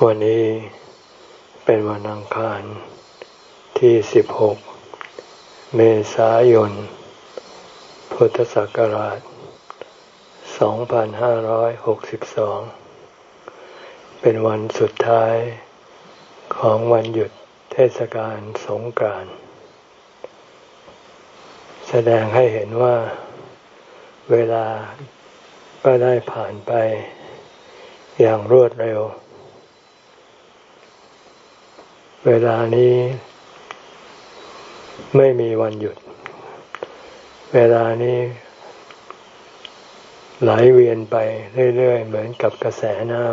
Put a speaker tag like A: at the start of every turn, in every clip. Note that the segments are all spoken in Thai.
A: วันนี้เป็นวันอังคารที่ 16 เมษายน พุทธศักราช 2562 เป็นวันสุดท้ายของวันหยุดเทศกาลสงกรานต์แสดงให้เห็นว่าเวลาก็ได้ผ่านไปอย่างรวดเร็ว เวลานี้ไม่มีวันหยุด เวลานี้ไหลเวียนไปเรื่อย ๆ เหมือนกับกระแสน้ำ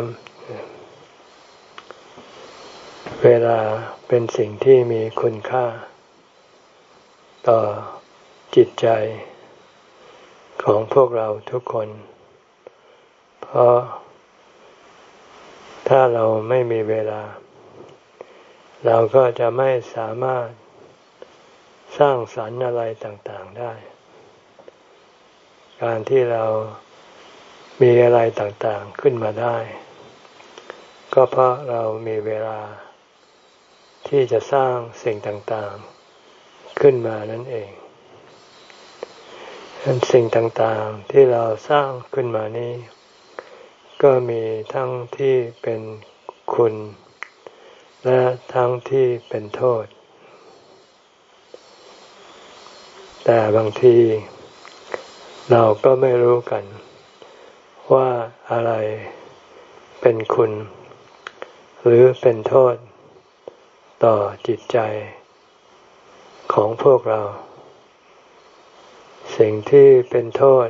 A: เวลาเป็นสิ่งที่มีคุณค่า ต่อจิตใจของพวกเราทุกคน เพราะถ้าเราไม่มีเวลา เราก็จะไม่สามารถสร้างสรรค์อะไรต่างๆได้ การที่เรามีอะไรต่างๆขึ้นมาได้ ก็เพราะเรามีเวลาที่จะสร้างสิ่งต่างๆขึ้นมานั่นเองสิ่งต่างๆที่เราสร้างขึ้นมานี้ ก็มีทั้งที่เป็นคุณ และทั้งที่เป็นโทษ แต่บางที เราก็ไม่รู้กัน ว่าอะไรเป็นคุณ หรือเป็นโทษ ต่อจิตใจของพวกเรา สิ่งที่เป็นโทษ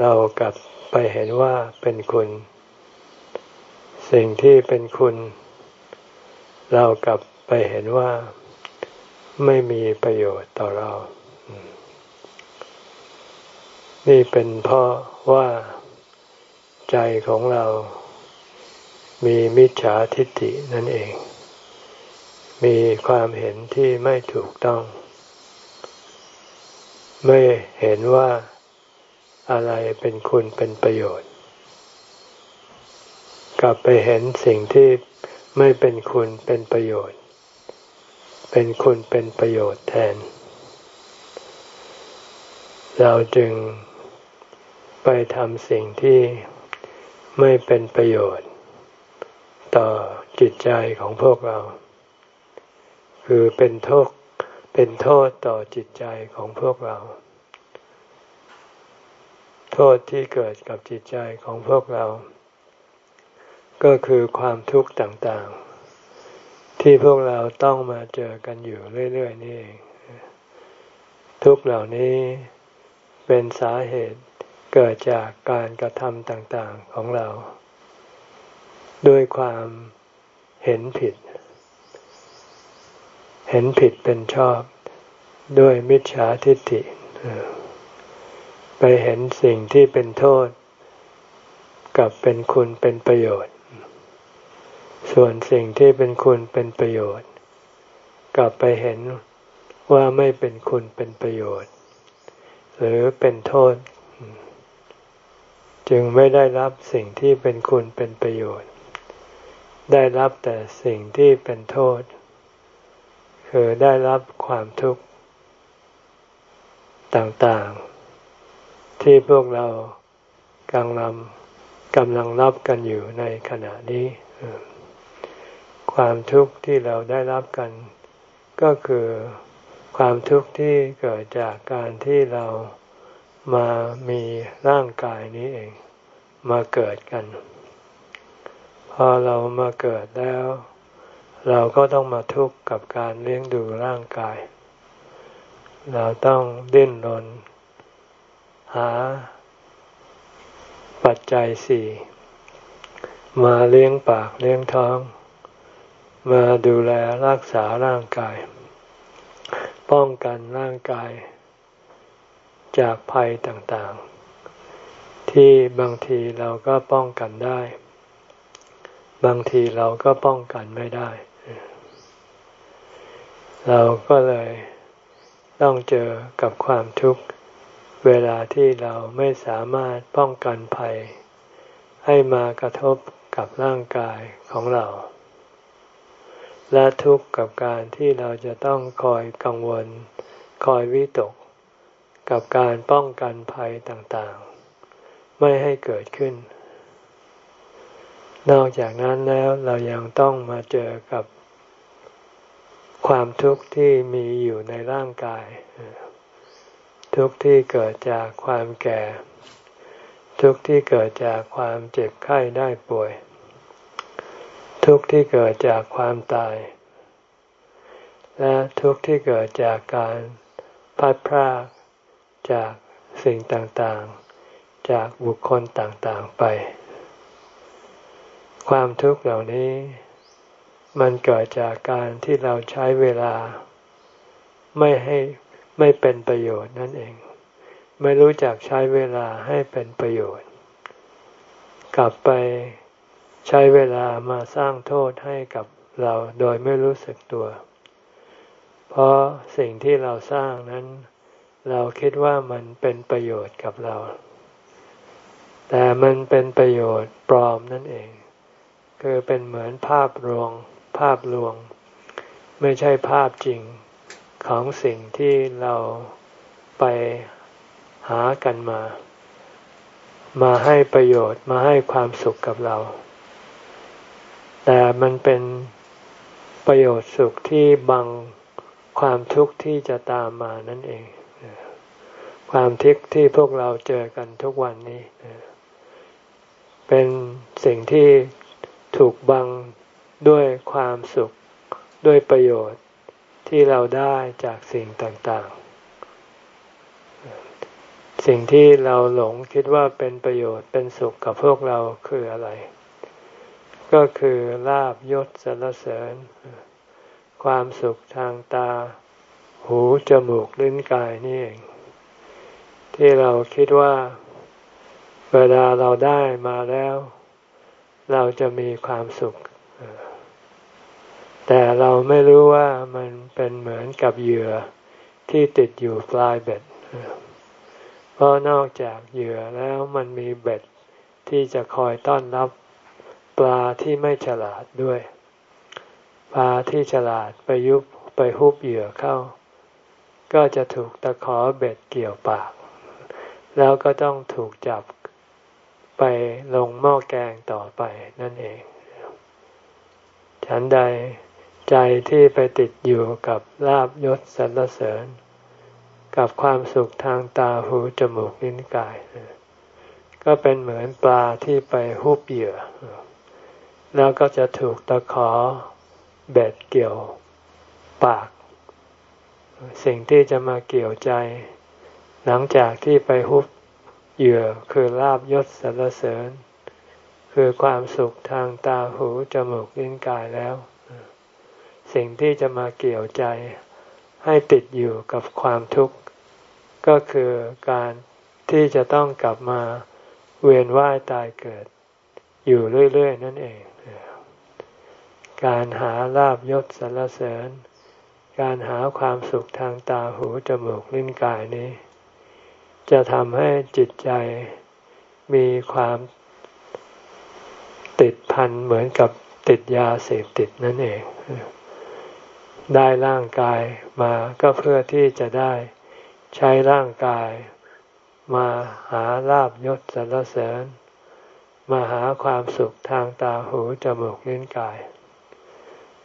A: เรากลับไปเห็นว่าเป็นคุณ สิ่งที่เป็นคุณเเรากลับไปเห็นว่าไม่มีประโยชน์ต่อเรา นี่เป็นเพราะว่าใจของเรามีมิจฉาทิฏฐินั่นเอง มีความเห็นที่ไม่ถูกต้อง ไม่เห็นว่าอะไรเป็นคุณเป็นประโยชน์ กลับไปเห็นสิ่งที่ ไม่เป็นคุณเป็นประโยชน์ เป็นคุณเป็นประโยชน์แทน เราจึงไปทำสิ่งที่ไม่เป็นประโยชน์ ต่อจิตใจของพวกเรา คือเป็นโทษเป็นโทษต่อจิตใจของพวกเรา โทษที่เกิดกับจิตใจของพวกเรา ก็คือความทุกข์ต่างๆ ที่พวกเราต้องมาเจอกันอยู่เรื่อยๆนี่เองทุกเหล่านี้เป็นสาเหตุเกิดจากการกระทำต่างๆของเรา ด้วยความเห็นผิด เห็นผิดเป็นชอบ ด้วยมิจฉาทิฏฐิไปเห็นสิ่งที่เป็นโทษ กับเป็นคุณเป็นประโยชน์ ส่วนสิ่งที่เป็นคุณเป็นประโยชน์ กลับไปเห็นว่าไม่เป็นคุณเป็นประโยชน์ หรือเป็นโทษ จึงไม่ได้รับสิ่งที่เป็นคุณเป็นประโยชน์ ได้รับแต่สิ่งที่เป็นโทษ คือได้รับความทุกข์ต่างๆ ที่พวกเรากำลังกำลังรับกันอยู่ในขณะนี้ ความทุกข์ที่เราได้รับกัน ก็คือความทุกข์ที่เกิดจากการที่เรามามีร่างกายนี้เอง มาเกิดกัน พอเรามาเกิดแล้ว เราก็ต้องมาทุกข์กับการเลี้ยงดูร่างกาย เราต้องดิ้นรน หา ปัจจัยสี่มาเลี้ยงปากเลี้ยงท้อง มาดูแลรักษาร่างกาย ป้องกันร่างกาย จากภัยต่างๆ ที่บางทีเราก็ป้องกันได้ บางทีเราก็ป้องกันไม่ได้ เราก็เลยต้องเจอกับความทุกข์ เวลาที่เราไม่สามารถป้องกันภัย ให้มากระทบกับร่างกายของเรา และทุกข์กับการที่เราจะต้องคอยกังวล คอยวิตก กับการป้องกันภัยต่างๆ ไม่ให้เกิดขึ้น นอกจากนั้นแล้วเรายังต้องมาเจอกับความทุกข์ที่มีอยู่ในร่างกาย ทุกข์ที่เกิดจากความแก่ ทุกข์ที่เกิดจากความเจ็บไข้ได้ป่วย ทุกข์ที่เกิดจากความตาย และทุกข์ที่เกิดจากการพัดพรากจากสิ่งต่างๆ จากบุคคลต่างๆไป ความทุกข์เหล่านี้ มันเกิดจากการที่เราใช้เวลา ไม่ให้ไม่เป็นประโยชน์นั่นเอง ไม่รู้จักใช้เวลาให้เป็นประโยชน์ กลับไป ใช้เวลามาสร้างโทษให้กับเราโดยไม่รู้สึกตัว เพราะสิ่งที่เราสร้างนั้น เราคิดว่ามันเป็นประโยชน์กับเรา แต่มันเป็นประโยชน์ปลอมนั่นเอง คือเป็นเหมือนภาพรวง ภาพลวง ไม่ใช่ภาพจริงของสิ่งที่เราไปหากันมา มาให้ประโยชน์มาให้ความสุขกับเรา แต่มันเป็นประโยชน์สุขที่บังความทุกข์ที่จะตามมานั่นเอง ความทุกข์ที่พวกเราเจอกันทุกวันนี้ เป็นสิ่งที่ถูกบังด้วยความสุขด้วยประโยชน์ที่เราได้จากสิ่งต่างๆ สิ่งที่เราหลงคิดว่าเป็นประโยชน์เป็นสุขกับพวกเราคืออะไร ก็คือลาบยศสรรเสริญ ความสุขทางตา หูจมูกลิ้นกายนี่เอง ที่เราคิดว่า เวลาเราได้มาแล้ว เราจะมีความสุข แต่เราไม่รู้ว่ามันเป็นเหมือนกับเหยื่อที่ติดอยู่ปลายเบ็ดเพราะนอกจากเหยื่อแล้วมันมีเบ็ดที่จะคอยต้อนรับ ปลาที่ไม่ฉลาดด้วย ปลาที่ฉลาดไปยุบไปฮุบเหยื่อเข้า ก็จะถูกตะขอเบ็ดเกี่ยวปาก แล้วก็ต้องถูกจับไปลงหม้อแกงต่อไปนั่นเอง ฉันใดใจที่ไปติดอยู่กับลาบยศสรรเสริญ กับความสุขทางตาหูจมูกลิ้นกาย ก็เป็นเหมือนปลาที่ไปหุบเหยื่อ แล้วก็จะถูกตะขอเบ็ดเกี่ยวปาก สิ่งที่จะมาเกี่ยวใจ หลังจากที่ไปหุบเหยื่อคือลาบยศสรรเสริญ คือความสุขทางตาหูจมูกลิ้นกายแล้ว สิ่งที่จะมาเกี่ยวใจ ให้ติดอยู่กับความทุกข์ ก็คือการที่จะต้องกลับมาเวียนว่ายตายเกิด อยู่เรื่อย ๆ นั่นเอง การหาลาบยศสรรเสริญ การหาความสุขทางตาหูจมูกลิ้นกายนี้ จะทำให้จิตใจมีความติดพันเหมือนกับติดยาเสพติดนั่นเอง ได้ร่างกายมาก็เพื่อที่จะได้ใช้ร่างกายมาหาลาบยศสรรเสริญ มาหาความสุขทางตาหูจมูกลิ้นกาย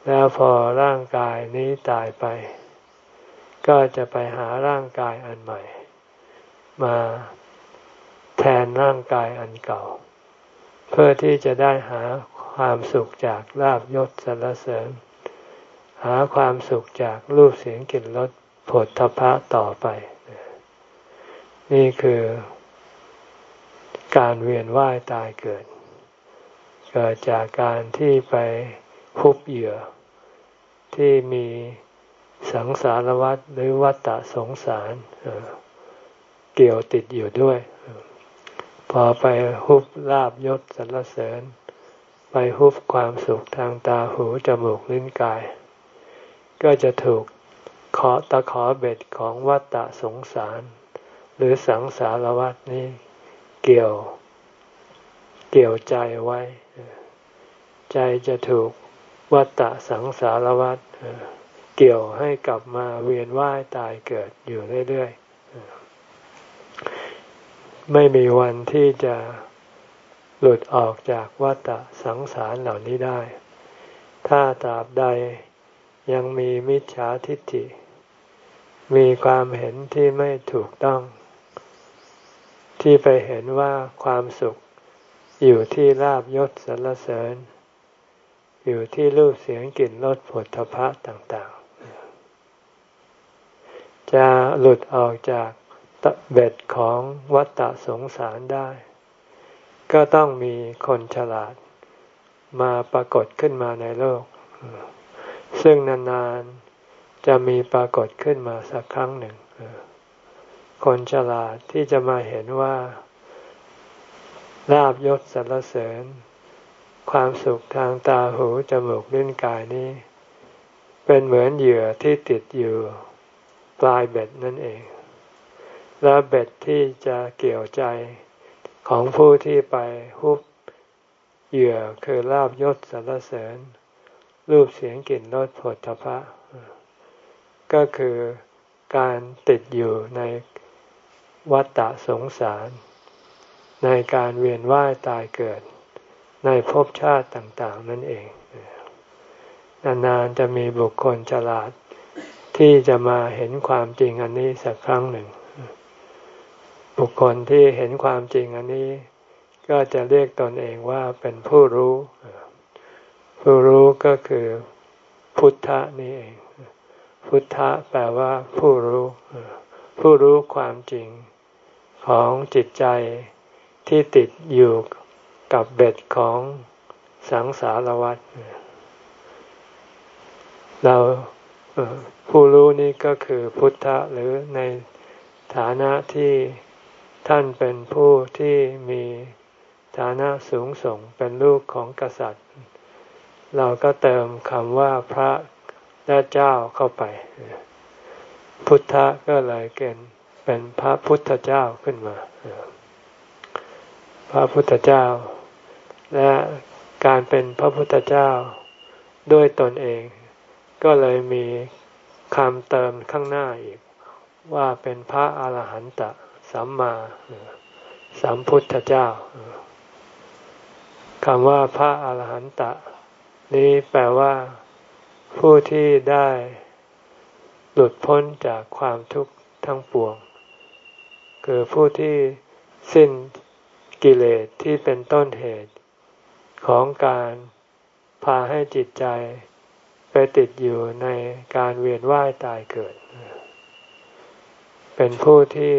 A: แล้วพอร่างกายนี้ตายไป ก็จะไปหาร่างกายอันใหม่ มาแทนร่างกายอันเก่า เพื่อที่จะได้หาความสุขจากลาบยศสรรเสริญ หาความสุขจากรูปเสียงกลิ่นรสผลทพะต่อไป นี่คือการเวียนว่ายตายเกิด เกิดจากการที่ไป คุบเหยื่อ ที่มีสังสารวัฏหรือวัฏฏะสงสารเกี่ยวติดอยู่ด้วย พอไปฮุบลาบยศสรรเสริญ ไปฮุบความสุขทางตาหูจมูกลิ้นกาย ก็จะถูกขอตะขอเบ็ดของวัฏฏะสงสาร หรือสังสารวัฏนี้เกี่ยว เกี่ยวใจไว้ ใจจะถูก วัฏฏะสังสารวัฏเกี่ยวให้กลับมาเวียนว่ายตายเกิดอยู่เรื่อยๆ ไม่มีวันที่จะหลุดออกจากวัฏสังสารเหล่านี้ได้ ถ้าตราบใดยังมีมิจฉาทิฏฐิ มีความเห็นที่ไม่ถูกต้อง ที่ไปเห็นว่าความสุขอยู่ที่ลาบยศสรรเสริญ อยู่ที่รูปเสียงกลิ่นรสผลทพะต่างๆ จะหลุดออกจากเบ็ดของวัฏฏะสงสารได้ ก็ต้องมีคนฉลาดมาปรากฏขึ้นมาในโลก ซึ่งนานๆจะมีปรากฏขึ้นมาสักครั้งหนึ่ง คนฉลาดที่จะมาเห็นว่าลาบยศสรรเสริญ ความสุขทางตาหูจมูกลิ้นกายนี้ เป็นเหมือนเหยื่อที่ติดอยู่ปลายเบ็ดนั่นเอง และเบ็ดที่จะเกี่ยวใจของผู้ที่ไปฮุบเหยื่อคือลาบยศสรรเสริญ รูปเสียงกลิ่นรสผลทพะ ก็คือการติดอยู่ในวัฏฏะสงสาร ในการเวียนว่ายตายเกิด ในภพชาติต่าง ๆ นั่นเอง นานๆจะมีบุคคลฉลาดที่จะมาเห็นความจริงอันนี้สักครั้งหนึ่ง บุคคลที่เห็นความจริงอันนี้ ก็จะเรียกตนเองว่าเป็นผู้รู้ ผู้รู้ก็คือพุทธะนี่เอง พุทธะแปลว่าผู้รู้ ผู้รู้ความจริงของจิตใจที่ติดอยู่ กับเบ็ดของสังสารวัฏเราผู้รู้นี่ก็คือพุทธะหรือในฐานะที่ท่านเป็นผู้ที่มีฐานะสูงส่งเป็นลูกของกษัตริย์ เราก็เติมคำว่าพระและเจ้าเข้าไป พุทธะก็เลยเกณฑ์เป็นพระพุทธเจ้าขึ้นมา พระพุทธเจ้า และการเป็นพระพุทธเจ้าด้วยตนเอง ก็เลยมีคำเติมข้างหน้าอีก ว่าเป็นพระอาหารหันตะสัมมาสัมพุทธเจ้าคำว่าพระอาหารหันตะ นี้แปลว่า ผู้ที่ได้หลุดพ้นจากความทุกข์ทั้งปวง คือผู้ที่สิ้นกิเลสที่เป็นต้นเหตุ ของการพาให้จิตใจไปติดอยู่ในการเวียนว่ายตายเกิด เป็นผู้ที่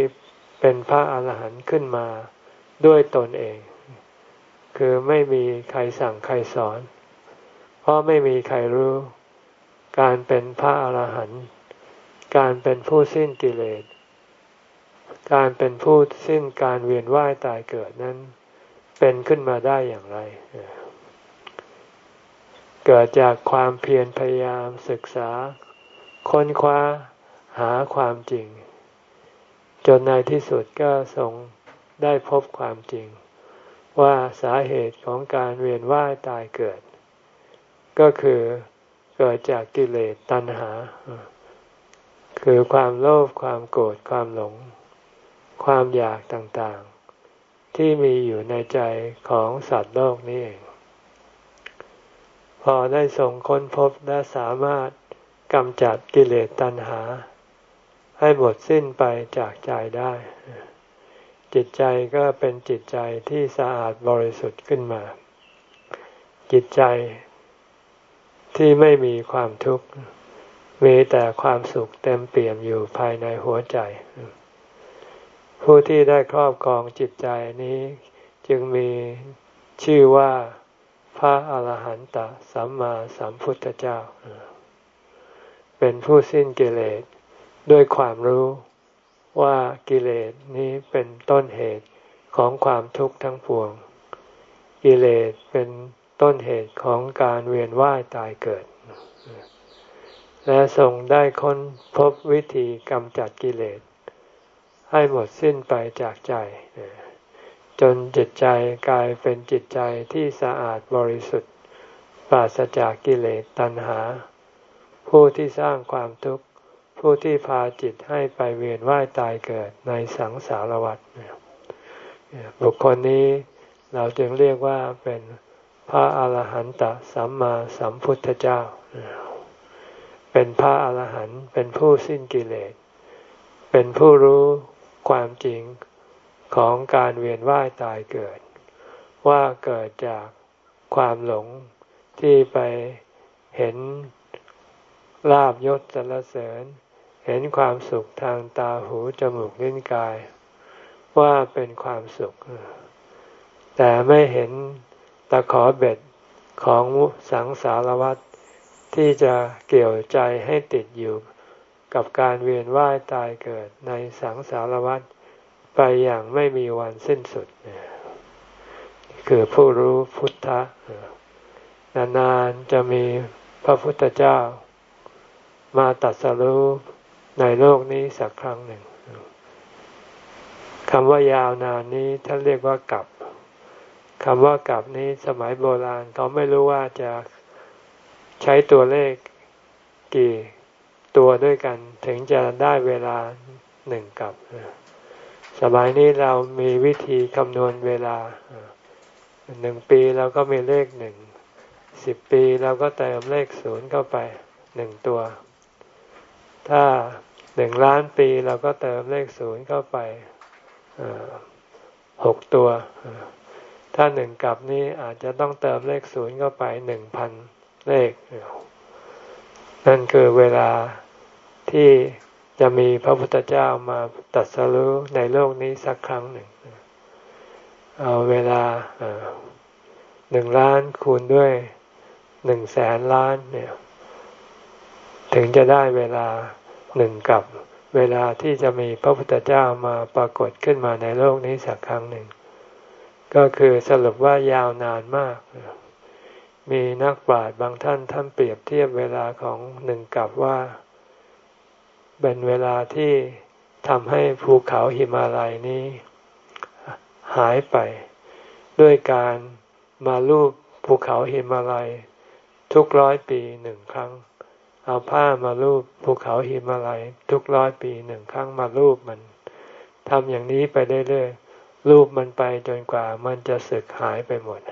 A: เป็นพระอาหารหันต์ขึ้นมาด้วยตนเอง คือไม่มีใครสั่งใครสอน เพราะไม่มีใครรู้ การเป็นพระอาหารหันต์การเป็นผู้สิ้นกิเลส การเป็นผู้สิ้นการเวียนว่ายตายเกิดนั้น เป็นขึ้นมาได้อย่างไร เกิดจากความเพียรพยายามศึกษา ค้นคว้าหาความจริง จนในที่สุดก็ทรงได้พบความจริง ว่าสาเหตุของการเวียนว่ายตายเกิด ก็คือเกิดจากกิเลสตัณหา คือความโลภความโกรธความหลง ความอยากต่างๆ ที่มีอยู่ในใจของสัตว์โลกนี้เองพอได้ทรงค้นพบและสามารถกำจัดกิเลสตัณหา ให้หมดสิ้นไปจากใจได้ จิตใจก็เป็นจิตใจที่สะอาดบริสุทธิ์ขึ้นมา จิตใจที่ไม่มีความทุกข์มีแต่ความสุขเต็มเปี่ยมอยู่ภายในหัวใจ ผู้ที่ได้ครอบครองจิตใจนี้ จึงมีชื่อว่าพระอาหารหันตสัมมาสัมพุทธเจ้า เป็นผู้สิ้นกิเลสด้วยความรู้ว่ากิเลสนี้เป็นต้นเหตุของความทุกข์ทั้งปวง กิเลสเป็นต้นเหตุของการเวียนว่ายตายเกิด และทรงได้ค้นพบวิธีกำจัดกิเลส ให้หมดสิ้นไปจากใจ จนจิตใจกลายเป็นจิตใจที่สะอาดบริสุทธิ์ปราศจากกิเลสตัณหา ผู้ที่สร้างความทุกข์ ผู้ที่พาจิตให้ไปเวียนว่ายตายเกิดในสังสารวัฏบุคคลนี้เราจึงเรียกว่าเป็นพระอาหารหันตสัมมาสัมพุทธเจ้า เป็นพระอาหารหันต์เป็นผู้สิ้นกิเลส เป็นผู้รู้ ความจริงของการเวียนว่ายตายเกิด ว่าเกิดจากความหลงที่ไปเห็นลาบยศสรรเสริญ เห็นความสุขทางตาหูจมูกลิ้นกาย ว่าเป็นความสุข แต่ไม่เห็นตะขอเบ็ดของสังสารวัฏที่จะเกี่ยวใจให้ติดอยู่ กับการเวียนว่ายตายเกิดในสังสารวัฏไปอย่างไม่มีวันสิ้นสุด คือผู้รู้พุทธะนานๆจะมีพระพุทธเจ้า มาตัดสรู้ในโลกนี้สักครั้งหนึ่งคำว่ายาวนานนี้ท่านเรียกว่ากับคำว่ากับนี้สมัยโบราณเขาไม่รู้ว่าจะใช้ตัวเลขกี่ ตัวด้วยกันถึงจะได้เวลาหนึ่งกับ สมัยนี้เรามีวิธีคำนวณเวลาหนึ่งปีเราก็มีเลขหนึ่งสิบปีเราก็เติมเลขศูนย์เข้าไปหนึ่งตัว ถ้าหนึ่งล้านปีเราก็เติมเลขศูนย์เข้าไปหกตัว ถ้าหนึ่งกับนี้อาจจะต้องเติมเลขศูนย์เข้าไปหนึ่งพันเลข นั่นคือเวลาที่จะมีพระพุทธเจ้ามาตัดสรู้ในโลกนี้สักครั้งหนึ่ง เอาเวลาหนึ่งล้านคูณด้วยหนึ่งแสนล้านเนี่ย ถึงจะได้เวลาหนึ่งกับเวลาที่จะมีพระพุทธเจ้ามาปรากฏขึ้นมาในโลกนี้สักครั้งหนึ่ง ก็คือสรุปว่ายาวนานมาก มีนักปราชญ์บางท่านท่านเปรียบเทียบเวลาของหนึ่งกับว่า เป็นเวลาที่ทำให้ภูเขาหิมาลัยนี้ หายไป ด้วยการมาลูบภูเขาหิมาลัย ทุกร้อยปีหนึ่งครั้ง เอาผ้ามาลูบภูเขาหิมาลัย ทุกร้อยปีหนึ่งครั้งมาลูบมันทำอย่างนี้ไปเรื่อยๆรูปมันไปจนกว่ามันจะสึกหายไปหมด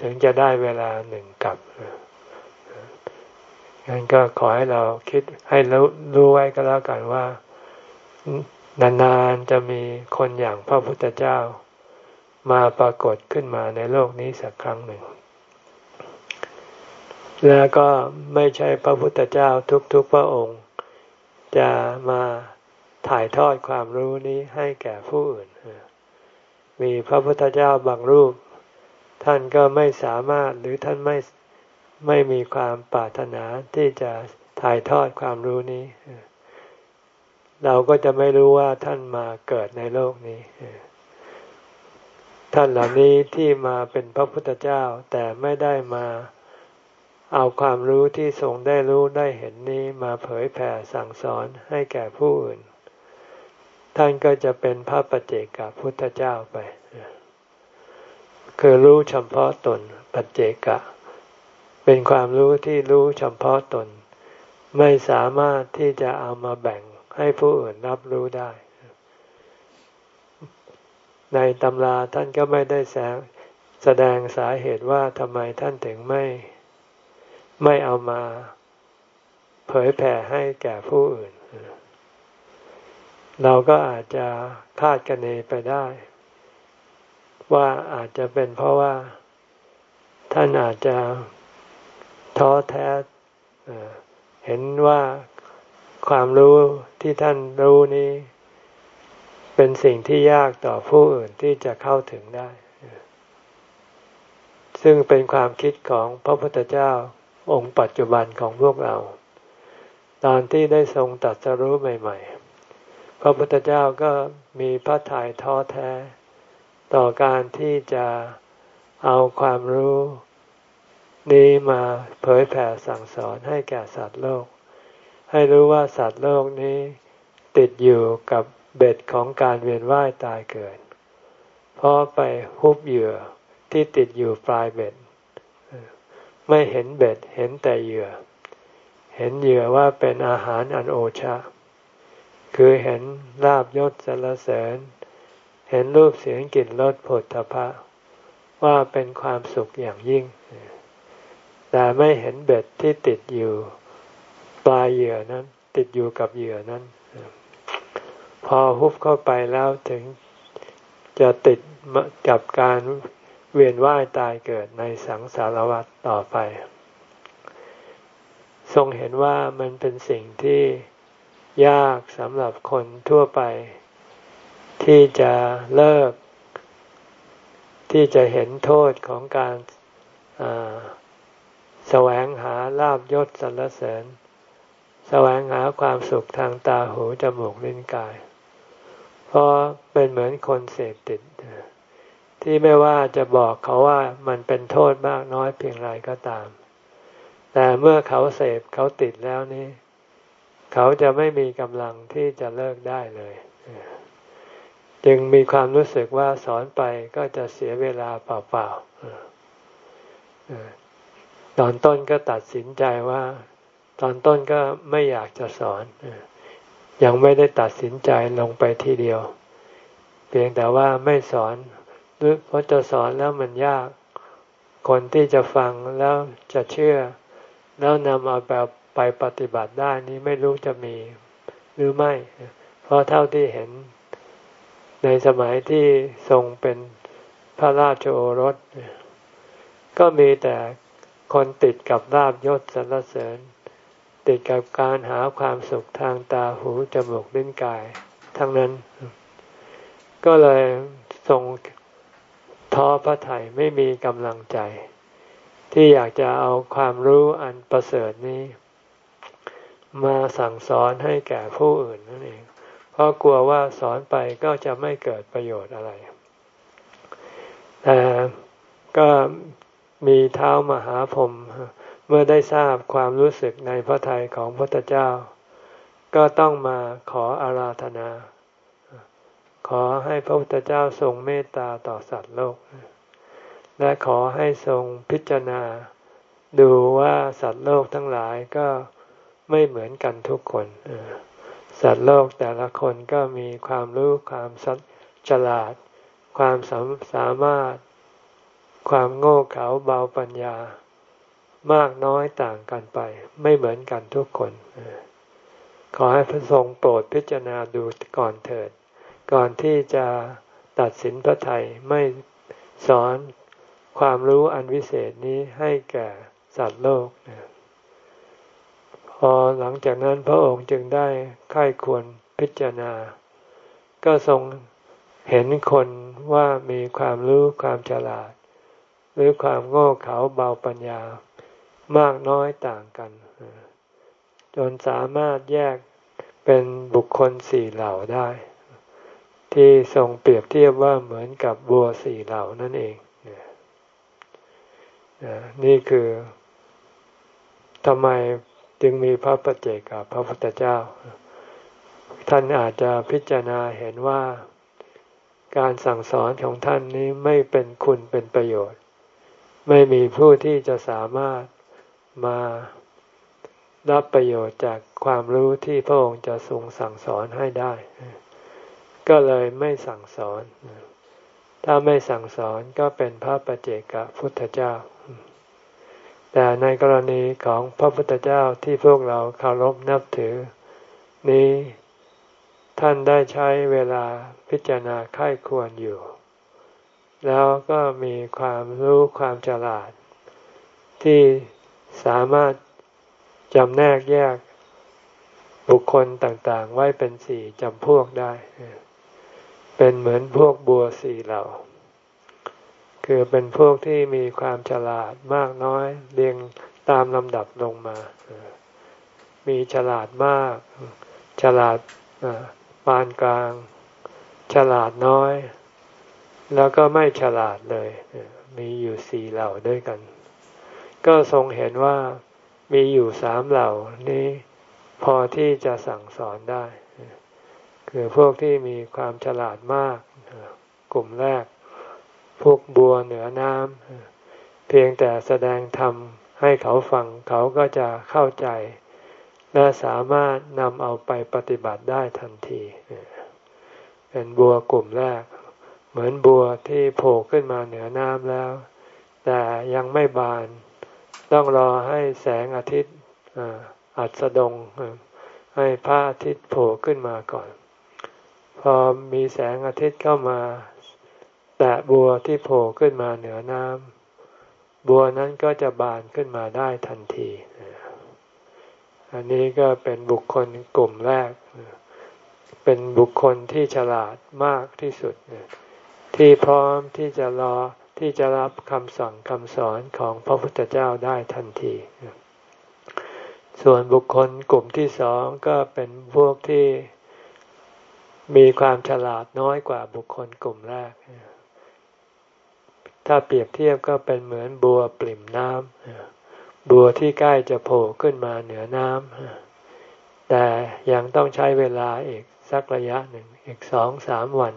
A: ถึงจะได้เวลาหนึ่งกลับงั้นก็ขอให้เราคิดให้รู้รู้ไว้ก็แล้วกันว่า นานๆจะมีคนอย่างพระพุทธเจ้า มาปรากฏขึ้นมาในโลกนี้สักครั้งหนึ่ง แล้วก็ไม่ใช่พระพุทธเจ้าทุกๆพระองค์ จะมาถ่ายทอดความรู้นี้ให้แก่ผู้อื่น มีพระพุทธเจ้าบางรูป ท่านก็ไม่สามารถหรือท่านไม่ไม่มีความปรารถนาที่จะถ่ายทอดความรู้นี้ เราก็จะไม่รู้ว่าท่านมาเกิดในโลกนี้ ท่านเหล่านี้ที่มาเป็นพระพุทธเจ้า แต่ไม่ได้มาเอาความรู้ที่ทรงได้รู้ได้เห็นนี้มาเผยแผ่สั่งสอนให้แก่ผู้อื่น ท่านก็จะเป็นพระปัจเจกพุทธเจ้าไป คือรู้เฉพาะตน ปัจเจกะ เป็นความรู้ที่รู้เฉพาะตน ไม่สามารถที่จะเอามาแบ่งให้ผู้อื่นรับรู้ได้ ในตำราท่านก็ไม่ได้แสงแสดงสาเหตุว่าทำไมท่านถึงไม่ไม่เอามาเผยแผ่ให้แก่ผู้อื่น เราก็อาจจะคาดคะเนไปได้ ว่าอาจจะเป็นเพราะว่าท่านอาจจะท้อแท้เห็นว่าความรู้ที่ท่านรู้นี้ เป็นสิ่งที่ยากต่อผู้อื่นที่จะเข้าถึงได้ ซึ่งเป็นความคิดของพระพุทธเจ้าองค์ปัจจุบันของพวกเรา ตอนที่ได้ทรงตัดสรู้ใหม่ ๆ พระพุทธเจ้าก็มีพระทัยท้อแท้ ต่อการที่จะเอาความรู้นี้มาเผยแผ่สั่งสอนให้แก่สัตว์โลก ให้รู้ว่าสัตว์โลกนี้ติดอยู่กับเบ็ดของการเวียนว่ายตายเกิด เพราะไปฮุบเหยื่อที่ติดอยู่ปลายเบ็ด ไม่เห็นเบ็ดเห็นแต่เหยื่อ เห็นเหยื่อว่าเป็นอาหารอันโอชะ คือเห็นลาบยศสรรเสริญ เห็นรูปเสียงกลิ่นรสผลทพะว่าเป็นความสุขอย่างยิ่ง แต่ไม่เห็นเบ็ดที่ติดอยู่ปลายเหยื่อนั้น ติดอยู่กับเหยื่อนั้น พอฮุบเข้าไปแล้วถึงจะติดกับการเวียนว่ายตายเกิดในสังสารวัฏต่อไป ทรงเห็นว่ามันเป็นสิ่งที่ยากสำหรับคนทั่วไป ที่จะเลิก ที่จะเห็นโทษของการแสวงหาลาบยศสรรเสริญ แสวงหาความสุขทางตาหูจมูกลิ้นกาย เพราะเป็นเหมือนคนเสพติด ที่ไม่ว่าจะบอกเขาว่ามันเป็นโทษมากน้อยเพียงไรก็ตาม แต่เมื่อเขาเสพเขาติดแล้วนี่ เขาจะไม่มีกำลังที่จะเลิกได้เลย จึงมีความรู้สึกว่าสอนไปก็จะเสียเวลาเปล่าๆตอนต้นก็ตัดสินใจว่า ตอนต้นก็ไม่อยากจะสอน ยังไม่ได้ตัดสินใจลงไปทีเดียว เพียงแต่ว่าไม่สอนหรือเพราะจะสอนแล้วมันยาก คนที่จะฟังแล้วจะเชื่อ แล้วนำเอาแบบไปปฏิบัติได้นี้ไม่รู้จะมีหรือไม่ เพราะเท่าที่เห็น ในสมัยที่ทรงเป็นพระราชโอรส ก็มีแต่คนติดกับลาบยศสรรเสริญ ติดกับการหาความสุขทางตาหูจมูกลิ้นกาย ทั้งนั้น ก็เลยทรงท้อพระไถ่ไม่มีกำลังใจ ที่อยากจะเอาความรู้อันประเสริฐนี้ มาสั่งสอนให้แก่ผู้อื่นนั่นเอง เพราะกลัวว่าสอนไปก็จะไม่เกิดประโยชน์อะไร แต่ก็มีเท้ามหาพรหมเมื่อได้ทราบความรู้สึกในพระทัยของพระพุทธเจ้า ก็ต้องมาขออาราธนา ขอให้พระพุทธเจ้าทรงเมตตาต่อสัตว์โลก และขอให้ทรงพิจารณา ดูว่าสัตว์โลกทั้งหลายก็ไม่เหมือนกันทุกคน สัตว์โลกแต่ละคนก็มีความรู้ความสัฉลาด ความสาสามารถ ความโง่เขลาเบาปัญญา มากน้อยต่างกันไป ไม่เหมือนกันทุกคน ขอให้พระทรงโปรดพิจารณาดูก่อนเถิด ก่อนที่จะตัดสินพระไทยไม่สอนความรู้อันวิเศษนี้ให้แก่สัตว์โลก พอหลังจากนั้นพระองค์จึงได้ค่ายควรพิจารณา ก็ทรงเห็นคนว่ามีความรู้ความฉลาด หรือความโง่เขลาเบาปัญญามากน้อยต่างกัน จนสามารถแยกเป็นบุคคลสี่เหล่าได้ ที่ทรงเปรียบเทียบว่าเหมือนกับบัวสี่เหล่านั่นเอง นี่คือทำไม จึงมีพระปฏิเจกับพระพุทธเจ้า ท่านอาจจะพิจารณาเห็นว่าการสั่งสอนของท่านนี้ไม่เป็นคุณเป็นประโยชน์ ไม่มีผู้ที่จะสามารถมารับประโยชน์จากความรู้ที่พระองค์จะทรงสั่งสอนให้ได้ ก็เลยไม่สั่งสอน ถ้าไม่สั่งสอนก็เป็นพระปเจกพุทธเจ้า แต่ในกรณีของพระพุทธเจ้าที่พวกเราเคารพนับถือ นี้ท่านได้ใช้เวลาพิจารณาค่ายควรอยู่ แล้วก็มีความรู้ความฉลาด ที่สามารถจำแนกแยกบุคคลต่างๆ ไว้เป็นสี่จำพวกได้ เป็นเหมือนพวกบัวสี่เหล่า คือเป็นพวกที่มีความฉลาดมากน้อยเรียงตามลำดับลงมา มีฉลาดมาก ฉลาดปานกลาง ฉลาดน้อย แล้วก็ไม่ฉลาดเลย มีอยู่สี่เหล่าด้วยกัน ก็ทรงเห็นว่ามีอยู่สามเหล่านี้พอที่จะสั่งสอนได้ คือพวกที่มีความฉลาดมาก กลุ่มแรก พวกบัวเหนือน้ำเพียงแต่แสดงธรรมให้เขาฟังเขาก็จะเข้าใจ และสามารถนำเอาไปปฏิบัติได้ทันที เป็นบัวกลุ่มแรก เหมือนบัวที่โผล่ขึ้นมาเหนือน้ำแล้ว แต่ยังไม่บาน ต้องรอให้แสงอาทิตย์อัสดง ให้พระอาทิตย์โผล่ขึ้นมาก่อน พอมีแสงอาทิตย์เข้ามา แตะบัวที่โผล่ขึ้นมาเหนือน้ำบัวนั้นก็จะบานขึ้นมาได้ทันที อันนี้ก็เป็นบุคคลกลุ่มแรก เป็นบุคคลที่ฉลาดมากที่สุด ที่พร้อมที่จะรอที่จะรับคำสั่งคำสอนของพระพุทธเจ้าได้ทันที ส่วนบุคคลกลุ่มที่สองก็เป็นพวกที่มีความฉลาดน้อยกว่าบุคคลกลุ่มแรก ถ้าเปรียบเทียบก็เป็นเหมือนบัวปริ่มน้ำบัวที่ใกล้จะโผล่ขึ้นมาเหนือน้ำแต่ยังต้องใช้เวลาอีกสักระยะหนึ่งอีกสองสามวัน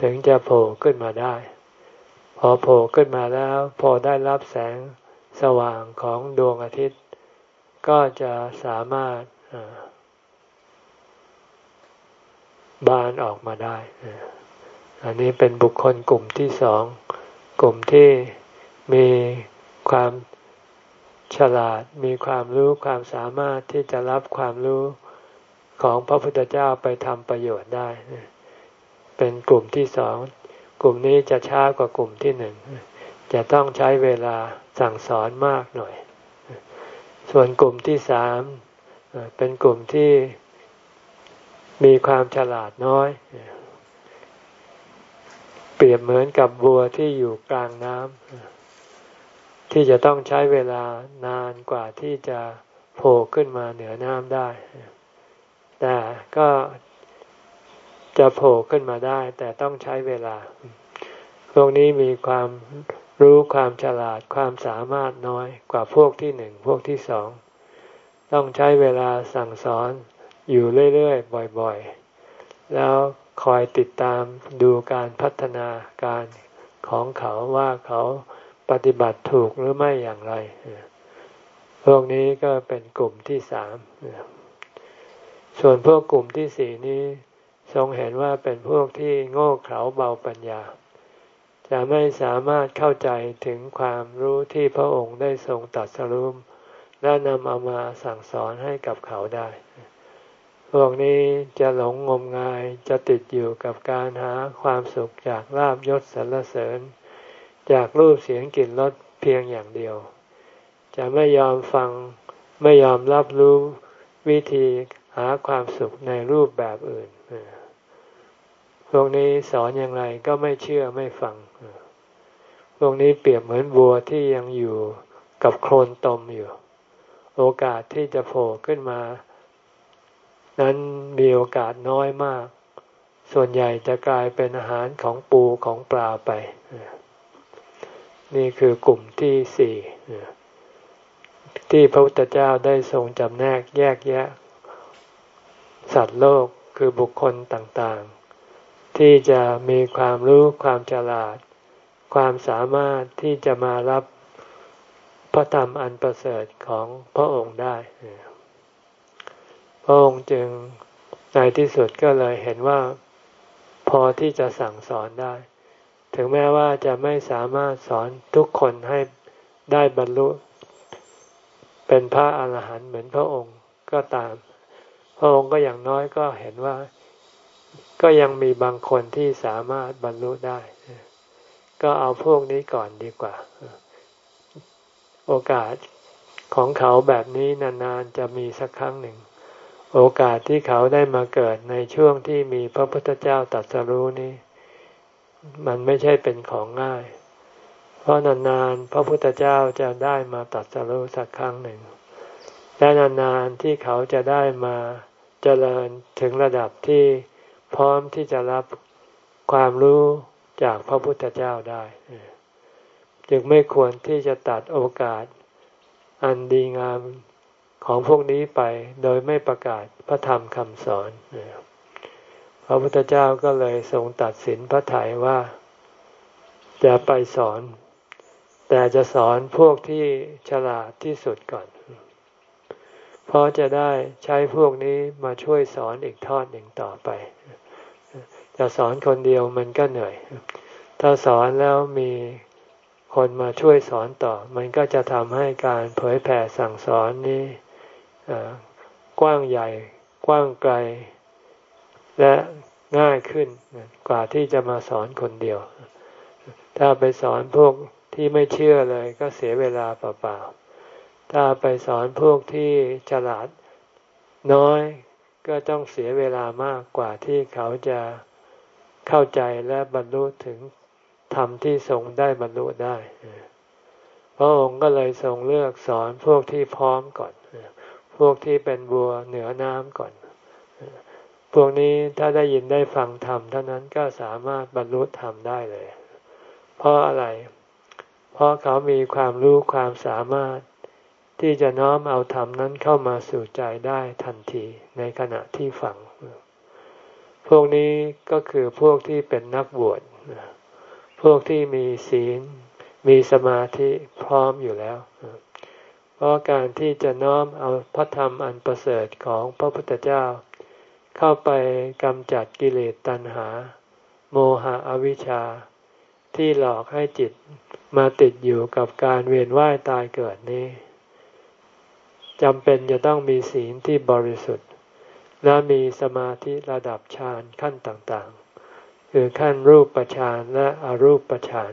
A: ถึงจะโผล่ขึ้นมาได้ พอโผล่ขึ้นมาแล้ว พอได้รับแสงสว่างของดวงอาทิตย์ ก็จะสามารถบานออกมาได้ อันนี้เป็นบุคคลกลุ่มที่สองกลุ่มที่มีความฉลาดมีความรู้ความสามารถที่จะรับความรู้ของพระพุทธเจ้าไปทำประโยชน์ได้ เป็นกลุ่มที่สอง กลุ่มนี้จะช้ากว่ากลุ่มที่หนึ่ง จะต้องใช้เวลาสั่งสอนมากหน่อย ส่วนกลุ่มที่สามเป็นกลุ่มที่มีความฉลาดน้อย เปรียบเหมือนกับบัวที่อยู่กลางน้ำที่จะต้องใช้เวลานานกว่าที่จะโผล่ขึ้นมาเหนือน้ำได้ แต่ก็จะโผล่ขึ้นมาได้ แต่ต้องใช้เวลา พวกนี้มีความรู้ความฉลาดความสามารถน้อยกว่าพวกที่หนึ่งพวกที่สอง ต้องใช้เวลาสั่งสอนอยู่เรื่อยๆ บ่อยๆ แล้ว คอยติดตามดูการพัฒนาการของเขาว่าเขาปฏิบัติถูกหรือไม่อย่างไร พวกนี้ก็เป็นกลุ่มที่สาม ส่วนพวกกลุ่มที่สี่นี้ ทรงเห็นว่าเป็นพวกที่โง่เขลาเบาปัญญา จะไม่สามารถเข้าใจถึงความรู้ที่พระองค์ได้ทรงตัดสรุปและนำเอามาสั่งสอนให้กับเขาได้ พวกนี้จะหลงงมงายจะติดอยู่กับการหาความสุขจากลาบยศสรรเสริญ จากรูปเสียงกลิ่นรสเพียงอย่างเดียว จะไม่ยอมฟังไม่ยอมรับรู้วิธีหาความสุขในรูปแบบอื่นพวกนี้สอนอย่างไรก็ไม่เชื่อไม่ฟังพวกนี้เปรียบเหมือนบัวที่ยังอยู่กับโคลนตมอยู่ โอกาสที่จะโผล่ขึ้นมา นั้นมีโอกาสน้อยมาก ส่วนใหญ่จะกลายเป็นอาหารของปูของปลาไป นี่คือกลุ่มที่สี่ที่พระพุทธเจ้าได้ทรงจำแนกแยกแยะ สัตว์โลกคือบุคคลต่างๆ ที่จะมีความรู้ความฉลาด ความสามารถที่จะมารับพระธรรมอันประเสริฐของพระองค์ได้ พระองค์จึงในที่สุดก็เลยเห็นว่าพอที่จะสั่งสอนได้ ถึงแม้ว่าจะไม่สามารถสอนทุกคนให้ได้บรรลุ เป็นพระอาหารหันต์เหมือนพระองค์ก็ตาม พระองค์ก็อย่างน้อยก็เห็นว่า ก็ยังมีบางคนที่สามารถบรรลุได้ ก็เอาพวกนี้ก่อนดีกว่า โอกาสของเขาแบบนี้นานๆจะมีสักครั้งหนึ่ง โอกาสที่เขาได้มาเกิดในช่วงที่มีพระพุทธเจ้าตรัสรู้นี้ มันไม่ใช่เป็นของง่าย เพราะนานๆพระพุทธเจ้าจะได้มาตรัสรู้สักครั้งหนึ่ง และนานๆที่เขาจะได้มาเจริญถึงระดับที่พร้อมที่จะรับความรู้จากพระพุทธเจ้าได้ จึงไม่ควรที่จะตัดโอกาส อันดีงาม ของพวกนี้ไปโดยไม่ประกาศพระธรรมคำสอน พระพุทธเจ้าก็เลยทรงตัดสินพระทัยว่า จะไปสอน แต่จะสอนพวกที่ฉลาดที่สุดก่อน เพราะจะได้ใช้พวกนี้มาช่วยสอนอีกทอดหนึ่งต่อไป จะสอนคนเดียวมันก็เหนื่อย ถ้าสอนแล้วมีคนมาช่วยสอนต่อ มันก็จะทำให้การเผยแผ่สั่งสอนนี้ กว้างใหญ่ กว้างไกล และง่ายขึ้นกว่าที่จะมาสอนคนเดียว ถ้าไปสอนพวกที่ไม่เชื่อเลยก็เสียเวลาเปล่าๆ ถ้าไปสอนพวกที่ฉลาดน้อยก็ต้องเสียเวลามากกว่าที่เขาจะเข้าใจและบรรลุถึงธรรมที่ทรงได้บรรลุได้พระองค์ก็เลยทรงเลือกสอนพวกที่พร้อมก่อน พวกที่เป็นบัวเหนือน้ำก่อน พวกนี้ถ้าได้ยินได้ฟังธรรมเท่านั้นก็สามารถบรรลุธรรมได้เลย เพราะอะไร เพราะเขามีความรู้ความสามารถที่จะน้อมเอาธรรมนั้นเข้ามาสู่ใจได้ทันทีในขณะที่ฟัง พวกนี้ก็คือพวกที่เป็นนักบวช พวกที่มีศีล มีสมาธิพร้อมอยู่แล้ว เพราะการที่จะน้อมเอาพระธรรมอันประเสริฐของพระพุทธเจ้า เข้าไปกำจัดกิเลสตัณหา โมหะอวิชชา ที่หลอกให้จิตมาติดอยู่กับการเวียนว่ายตายเกิดนี้จำเป็นจะต้องมีศีลที่บริสุทธิ์ และมีสมาธิระดับฌานขั้นต่างๆ คือขั้นรูปปฌานและอรูปปฌาน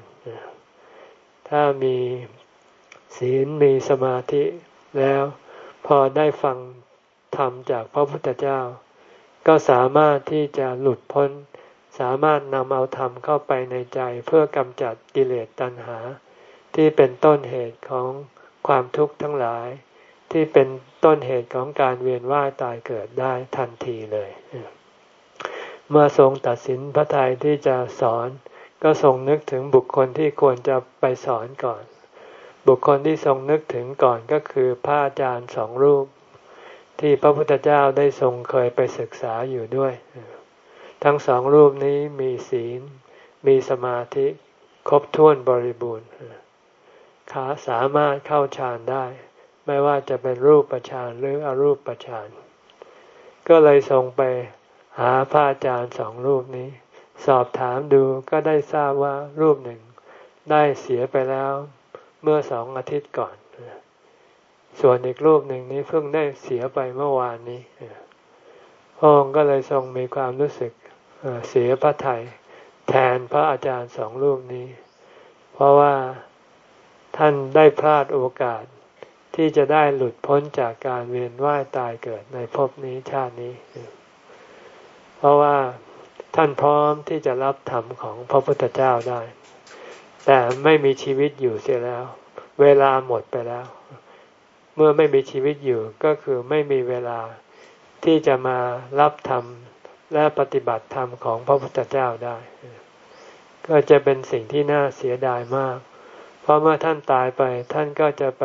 A: ถ้ามี ศีลมีสมาธิแล้วพอได้ฟังธรรมจากพระพุทธเจ้า ก็สามารถที่จะหลุดพ้น สามารถนำเอาธรรมเข้าไปในใจเพื่อกำจัดกิเลสตัณหา ที่เป็นต้นเหตุของความทุกข์ทั้งหลาย ที่เป็นต้นเหตุของการเวียนว่ายตายเกิดได้ทันทีเลยเมื่อทรงตัดสินพระทัยที่จะสอน ก็ทรงนึกถึงบุคคลที่ควรจะไปสอนก่อน บุคคลที่ทรงนึกถึงก่อนก็คือพระอาจารย์สองรูป ที่พระพุทธเจ้าได้ทรงเคยไปศึกษาอยู่ด้วย ทั้งสองรูปนี้มีศีล มีสมาธิครบถ้วนบริบูรณ์ขาสามารถเข้าฌานได้ ไม่ว่าจะเป็นรูปประชานหรืออรูปประชานก็เลยทรงไปหาพระอาจารย์สองรูปนี้ สอบถามดูก็ได้ทราบว่ารูปหนึ่งได้เสียไปแล้ว เมื่อสองอาทิตย์ก่อน ส่วนอีกรูปหนึ่งนี้เพิ่งได้เสียไปเมื่อวานนี้พระองค์ก็เลยทรงมีความรู้สึกเสียพระไทยแทนพระอาจารย์สองรูปนี้ เพราะว่าท่านได้พลาดโอกาสที่จะได้หลุดพ้นจากการเวียนว่ายตายเกิดในภพนี้ชาตินี้ เพราะว่าท่านพร้อมที่จะรับธรรมของพระพุทธเจ้าได้ แต่ไม่มีชีวิตอยู่เสียแล้ว เวลาหมดไปแล้ว เมื่อไม่มีชีวิตอยู่ก็คือไม่มีเวลาที่จะมารับธรรมและปฏิบัติธรรมของพระพุทธเจ้าได้ ก็จะเป็นสิ่งที่น่าเสียดายมาก เพราะเมื่อท่านตายไปท่านก็จะไป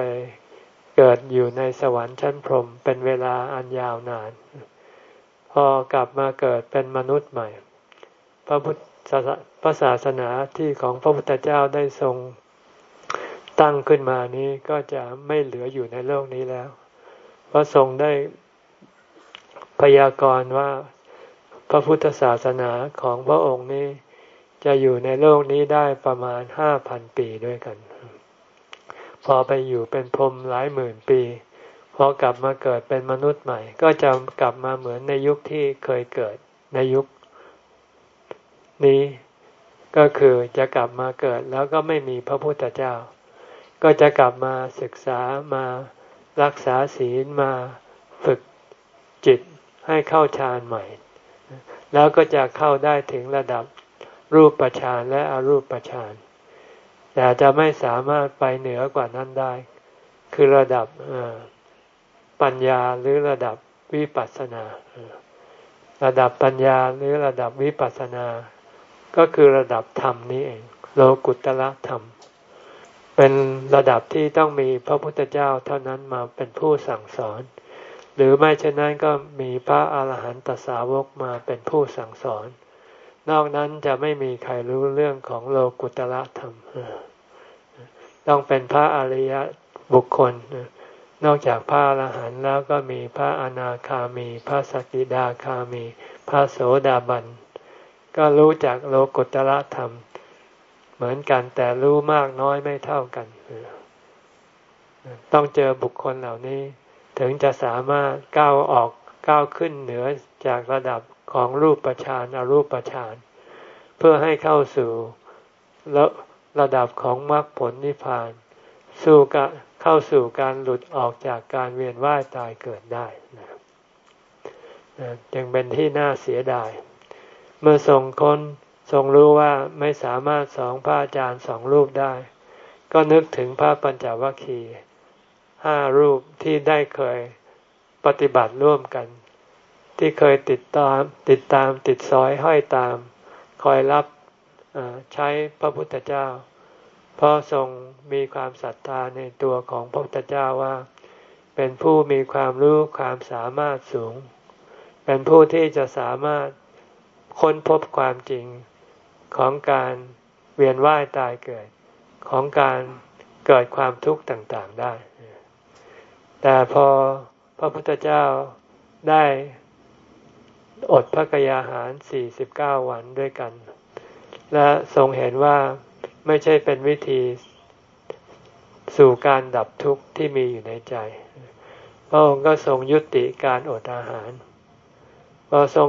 A: เกิดอยู่ในสวรรค์ชั้นพรหมเป็นเวลาอันยาวนาน พอกลับมาเกิดเป็นมนุษย์ใหม่ พระพุทธ พระศาสนาที่ของพระพุทธเจ้าได้ทรงตั้งขึ้นมานี้ก็จะไม่เหลืออยู่ในโลกนี้แล้ว เพราะทรงได้พยากรณ์ว่าพระพุทธศาสนาของพระองค์นี้จะอยู่ในโลกนี้ได้ประมาณห้าพันปีด้วยกัน พอไปอยู่เป็นพรมหลายหมื่นปี พอกลับมาเกิดเป็นมนุษย์ใหม่ ก็จะกลับมาเหมือนในยุคที่เคยเกิดในยุค นี้ก็คือจะกลับมาเกิดแล้วก็ไม่มีพระพุทธเจ้า ก็จะกลับมาศึกษามารักษาศีลมาฝึกจิตให้เข้าฌานใหม่ แล้วก็จะเข้าได้ถึงระดับรูปฌานและอรูปฌานแต่จะไม่สามารถไปเหนือกว่านั้นได้ คือระดับปัญญาหรือระดับวิปัสสนา ระดับปัญญาหรือระดับวิปัสสนา ก็คือระดับธรรมนี้เอง โลกุตละธรรม เป็นระดับที่ต้องมีพระพุทธเจ้าเท่านั้นมาเป็นผู้สั่งสอน หรือไม่เช่นนั้นก็มีพระอาหารหันตสาวกมาเป็นผู้สั่งสอน นอกนั้นจะไม่มีใครรู้เรื่องของโลกุตละธรรม ต้องเป็นพระอริยบุคคล นอกจากพระอรหันต์แล้วก็มีพระอนาคามี พระสกิดาคามี พระโสดาบัน ก็รู้จักโลกุตละธรรม เหมือนกันแต่รู้มากน้อยไม่เท่ากัน ต้องเจอบุคคลเหล่านี้ ถึงจะสามารถก้าวออกก้าวขึ้นเหนือจากระดับของรูปประชานอรูปประชานเพื่อให้เข้าสู่ระระดับของมรรคผลนิพพาน สู่กะเข้าสู่การหลุดออกจากการเวียนว่ายตายเกิดได้นะจึงเป็นที่น่าเสียดาย เมื่อทรงค้นทรงรู้ว่าไม่สามารถสองพระอาจารย์สองรูปได้ ก็นึกถึงพระปัญจวัคคีย์ห้ารูปที่ได้เคยปฏิบัติร่วมกัน ที่เคยติดตามติดตามติดสอยห้อยตาม คอยรับใช้พระพุทธเจ้า เพราะทรงมีความศรัทธาในตัวของพระพุทธเจ้าว่า เป็นผู้มีความรู้ความสามารถสูง เป็นผู้ที่จะสามารถ ค้นพบความจริงของการเวียนว่ายตายเกิดของการเกิดความทุกข์ต่างๆได้ แต่พอพระพุทธเจ้าได้อดพระกยาหาร 49 วันด้วยกัน และทรงเห็นว่าไม่ใช่เป็นวิธีสู่การดับทุกข์ที่มีอยู่ในใจ พระองค์ก็ทรงยุติการอดอาหาร ทรง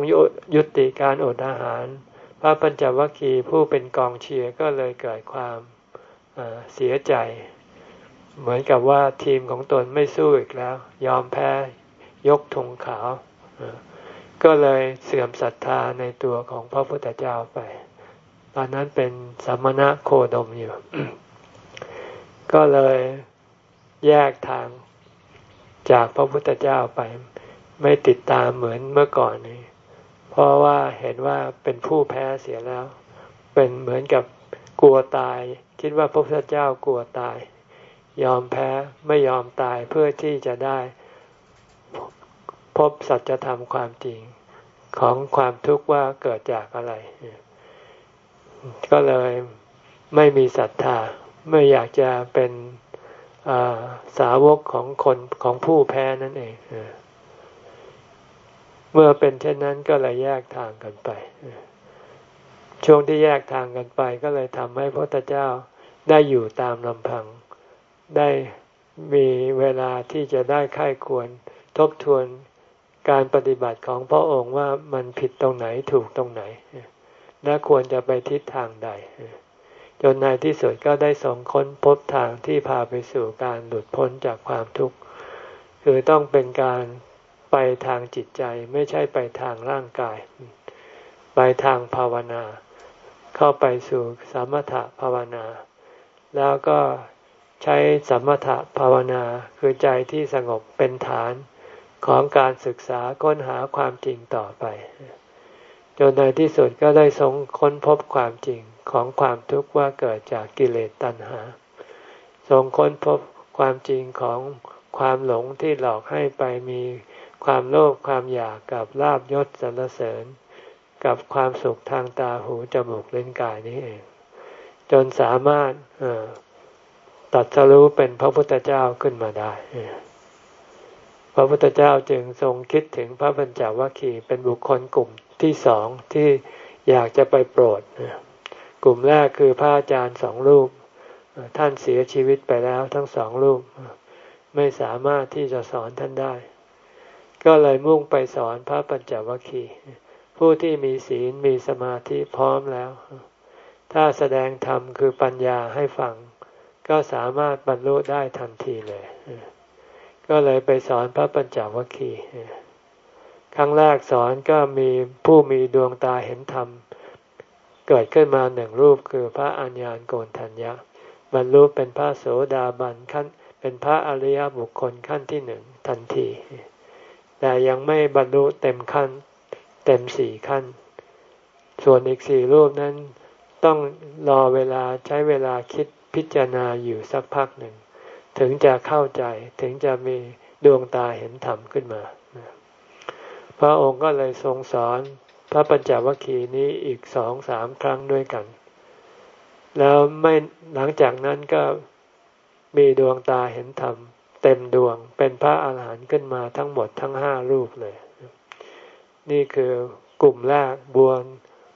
A: ยุติการอดอาหาร พระปัญจวัคคีย์ผู้เป็นกองเชียร์ก็เลยเกิดความเสียใจ เหมือนกับว่าทีมของตนไม่สู้อีกแล้ว ยอมแพ้ยกธงขาว ก็เลยเสื่อมศรัทธาในตัวของพระพุทธเจ้าไป ตอนนั้นเป็นสมณะโคดมอยู่ ก็เลยแยกทางจากพระพุทธเจ้าไป ไม่ติดตามเหมือนเมื่อก่อนนี้เพราะว่าเห็นว่าเป็นผู้แพ้เสียแล้ว เป็นเหมือนกับกลัวตาย คิดว่าพระพุทธเจ้ากลัวตาย ยอมแพ้ไม่ยอมตายเพื่อที่จะได้ พบสัจธรรมความจริงของความทุกข์ว่าเกิดจากอะไร ก็เลยไม่มีศรัทธาไม่อยากจะเป็นสาวกของคนของผู้แพ้นั่นเอง เมื่อเป็นเช่นนั้นก็เลยแยกทางกันไป ช่วงที่แยกทางกันไปก็เลยทำให้พระพุทธเจ้าได้อยู่ตามลำพัง ได้มีเวลาที่จะได้ค่ายควรทบทวนการปฏิบัติของพระองค์ว่ามันผิดตรงไหนถูกตรงไหน และควรจะไปทิศทางใด จนในที่สุดก็ได้ส่งค้นพบทางที่พาไปสู่การหลุดพ้นจากความทุกข์ คือต้องเป็นการ ไปทางจิตใจไม่ใช่ไปทางร่างกาย ไปทางภาวนา เข้าไปสู่สมถะภาวนา แล้วก็ใช้สมถะภาวนาคือใจที่สงบเป็นฐานของการศึกษาค้นหาความจริงต่อไป จนในที่สุดก็ได้ทรงค้นพบความจริงของความทุกข์ว่าเกิดจากกิเลสตัณหา ทรงค้นพบความจริงของความหลงที่หลอกให้ไปมี ความโลภความอยากกับลาบยศสรรเสริญ กับความสุขทางตาหูจมูกเล่นกายนี้เอง จนสามารถตัดสรู้เป็นพระพุทธเจ้าขึ้นมาได้ พระพุทธเจ้าจึงทรงคิดถึงพระบัญจวัคคีย์เป็นบุคคลกลุ่มที่สองที่อยากจะไปโปรด กลุ่มแรกคือพระอาจารย์สองรูป ท่านเสียชีวิตไปแล้วทั้งสองรูป ไม่สามารถที่จะสอนท่านได้ ก็เลยมุ่งไปสอนพระปัญจวัคคีย์ผู้ที่มีศีลมีสมาธิพร้อมแล้ว ถ้าแสดงธรรมคือปัญญาให้ฟัง ก็สามารถบรรลุได้ทันทีเลย ก็เลยไปสอนพระปัญจวัคคีย์ครั้งแรกสอนก็มีผู้มีดวงตาเห็นธรรม เกิดขึ้นมาหนึ่งรูปคือพระอัญญาณโกนทัญญะบรรลุเป็นพระโสดาบันขั้นเป็นพระอริยบุคคลขั้นที่หนึ่งทันที แต่ยังไม่บรรลุเต็มขั้น เต็มสี่ขั้น ส่วนอีกสี่รูปนั้น ต้องรอเวลาใช้เวลาคิดพิจารณาอยู่สักพักหนึ่ง ถึงจะเข้าใจถึงจะมีดวงตาเห็นธรรมขึ้นมา พระองค์ก็เลยทรงสอนพระปัญจวัคคีย์นี้อีกสองสามครั้งด้วยกัน แล้วไม่หลังจากนั้นก็มีดวงตาเห็นธรรม เต็มดวงเป็นพระอาหารหันต์ขึ้นมาทั้งหมดทั้งห้ารูปเลย นี่คือกลุ่มแรกบัว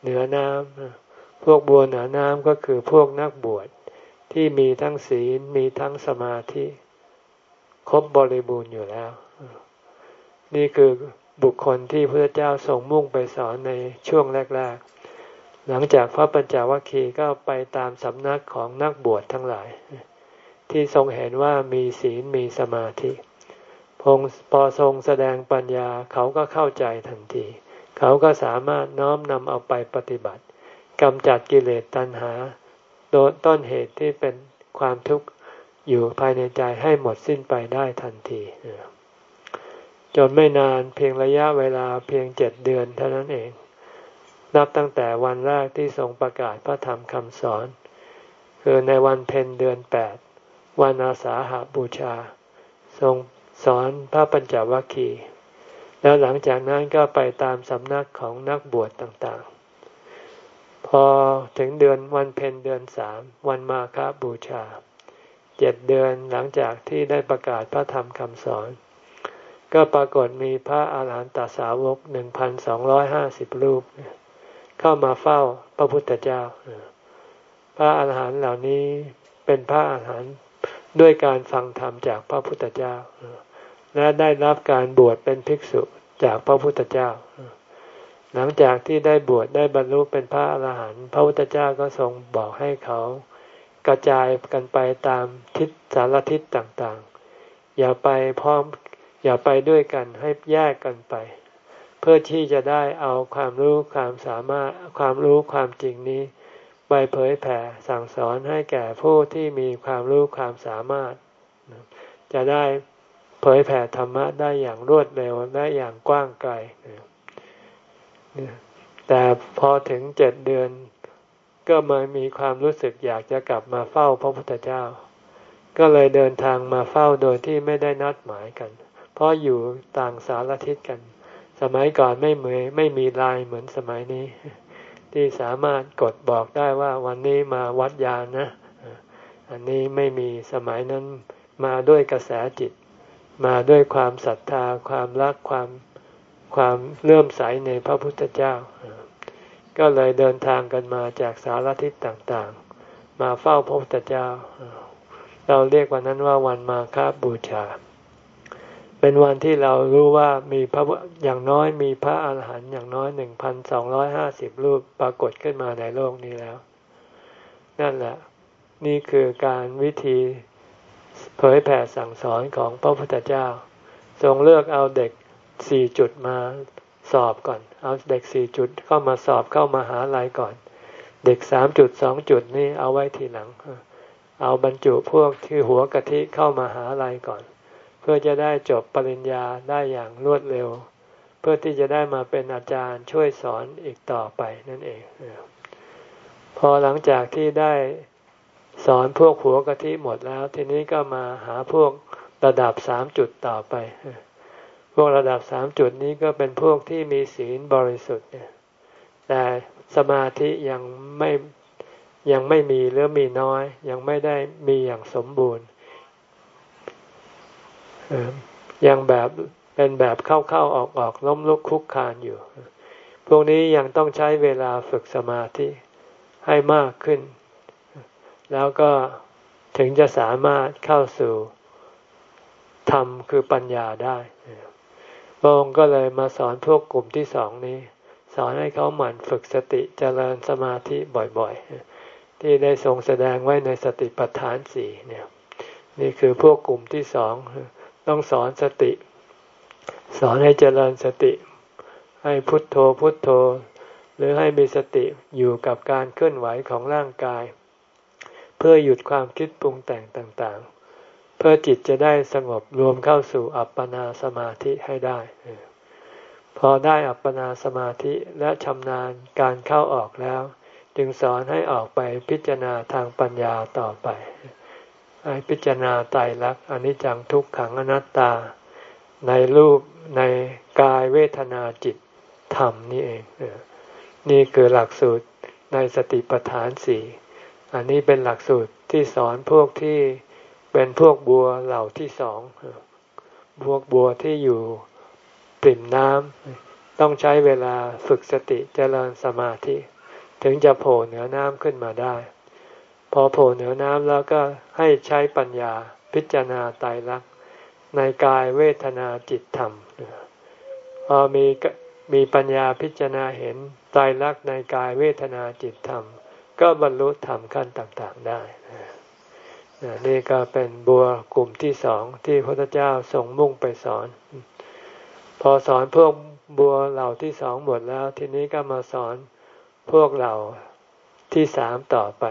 A: เหนือน้ำพวกบัวเหนือน้ำก็คือพวกนักบวชที่มีทั้งศีลมีทั้งสมาธิ ครบบริบูรณ์อยู่แล้ว นี่คือบุคคลที่พระเจ้าทรงมุ่งไปสอนในช่วงแรก ๆ หลังจากพระปัญจวัคคีย์ก็ไปตามสำนักของนักบวชทั้งหลาย ที่ทรงเห็นว่ามีศีลมีสมาธิพงพอทรงแสดงปัญญาเขาก็เข้าใจทันที เขาก็สามารถน้อมนำเอาไปปฏิบัติกำจัดกิเลสตัณหาโดนต้นเหตุที่เป็นความทุกข์อยู่ภายในใจให้หมดสิ้นไปได้ทันทีจนไม่นานเพียงระยะเวลาเพียงเจ็ดเดือนเท่านั้นเอง นับตั้งแต่วันแรกที่ทรงประกาศพระธรรมคำสอน คือในวันเพ็ญเดือนแปด วันอาสาหาบูชา ทรงสอนพระปัญจวัคคีย์แล้วหลังจากนั้นก็ไปตามสำนักของนักบวชต่างๆ พอถึงเดือนวันเพ็ญเดือนสามวันมาฆบูชาเจ็ดเดือนหลังจากที่ได้ประกาศพระธรรมคำสอน ก็ปรากฏมีพระอาหารหันตสาวกหนึ่งพันสองร้อยห้าสิบรูป เข้ามาเฝ้าพระพุทธเจ้า พระอาหารหันต์เหล่านี้เป็นพระอาหารหันต์ ด้วยการฟังธรรมจากพระพุทธเจ้า และได้รับการบวชเป็นภิกษุจากพระพุทธเจ้า หลังจากที่ได้บวชได้บรรลุเป็นพระอาหารหันต์พระพุทธเจ้าก็ทรงบอกให้เขากระจายกันไปตามทิศสารทิศต่างๆ อย่าไปพร้อมอย่าไปด้วยกันให้แยกกันไป เพื่อที่จะได้เอาความรู้ความสามารถความรู้ความจริงนี้ ไปเผยแผ่สั่งสอนให้แก่ผู้ที่มีความรู้ความสามารถ จะได้เผยแผ่ธรรมะได้อย่างรวดเร็วและอย่างกว้างไกลแต่พอถึงเจ็ดเดือน ก็มามีความรู้สึกอยากจะกลับมาเฝ้าพระพุทธเจ้า ก็เลยเดินทางมาเฝ้าโดยที่ไม่ได้นัดหมายกัน เพราะอยู่ต่างสารทิศกัน สมัยก่อนไม่เหมือนไม่มีลายเหมือนสมัยนี้ ที่สามารถกดบอกได้ว่าวันนี้มาวัดยานนะ อันนี้ไม่มีสมัยนั้นมาด้วยกระแสจิต มาด้วยความศรัทธา ความรักความความเลื่อมใสในพระพุทธเจ้า ก็เลยเดินทางกันมาจากสารทิศต่างๆ มาเฝ้าพระพุทธเจ้า เราเรียกวันนั้นว่าวันมาคาบูชา เป็นวันที่เรารู้ว่ามีพระอย่างน้อยมีพระอาหารหันต์อย่างน้อยหนึ่งพันสองร้อยห้าสิบรูปปรากฏขึ้นมาในโลกนี้แล้ว นั่นแหละ นี่คือการวิธีเผยแผ่สั่งสอนของพระพุทธเจ้า ทรงเลือกเอาเด็กสี่จุดมาสอบก่อน เอาเด็กสี่จุดเข้ามาสอบเข้ามาหาลัยก่อน เด็กสามจุดสองจุดนี่เอาไว้ทีหลัง เอาบรรจุพวกที่หัวกะทิเข้ามาหาลัยก่อน พื่อจะได้จบปริญญาได้อย่างรวดเร็ว เพื่อที่จะได้มาเป็นอาจารย์ช่วยสอนอีกต่อไปนั่นเอง พอหลังจากที่ได้สอนพวกหัวกะทิหมดแล้ว ทีนี้ก็มาหาพวกระดับสามจุดต่อไป พวกระดับสามจุดนี้ก็เป็นพวกที่มีศีลบริสุทธิ์แต่สมาธิยังไม่ยังไม่มีหรือมีน้อย ยังไม่ได้มีอย่างสมบูรณ์ ยังแบบเป็นแบบเข้าๆออกๆล้มลุกคุกคานอยู่ พวกนี้ยังต้องใช้เวลาฝึกสมาธิให้มากขึ้น แล้วก็ถึงจะสามารถเข้าสู่ธรรมคือปัญญาได้พระองค์ก็เลยมาสอนพวกกลุ่มที่สองนี้ สอนให้เขาหมั่นฝึกสติเจริญสมาธิบ่อยๆ ที่ได้ทรงแสดงไว้ในสติปัฏฐานสี่เนี่ย นี่คือพวกกลุ่มที่สอง ต้องสอนสติ สอนให้เจริญสติ ให้พุทโธพุทโธ หรือให้มีสติอยู่กับการเคลื่อนไหวของร่างกาย เพื่อหยุดความคิดปรุงแต่งต่างๆ เพื่อจิตจะได้สงบรวมเข้าสู่อัปปนาสมาธิให้ได้ พอได้อัปปนาสมาธิและชำนาญการเข้าออกแล้ว จึงสอนให้ออกไปพิจารณาทางปัญญาต่อไป ให้พิจารณาไตรลักษณ์อนิจจังทุกขังอนัตตา ในรูปในกายเวทนาจิตธรรมนี่เองนี่คือหลักสูตรในสติปัฏฐานสี่อันนี้เป็นหลักสูตรที่สอนพวกที่เป็นพวกบัวเหล่าที่สองพวกบัวที่อยู่ปริ่มน้ำต้องใช้เวลาฝึกสติเจริญสมาธิ ถึงจะโผล่เหนือน้ำขึ้นมาได้ พอโผล่เหนือน้ำแล้วก็ให้ใช้ปัญญาพิจารณาไตรลักในกายเวทนาจิตธรรมพอมีมีปัญญาพิจารณาเห็นไตรลักในกายเวทนาจิตธรรม ก็บรรลุธรรมขั้นต่างๆได้นี่ก็เป็นบัวกลุ่มที่สองที่พระพุทธเจ้าทรงมุ่งไปสอน พอสอนพวกบัวเหล่าที่สองหมดแล้ว ทีนี้ก็มาสอนพวกเหล่าที่สามต่อไป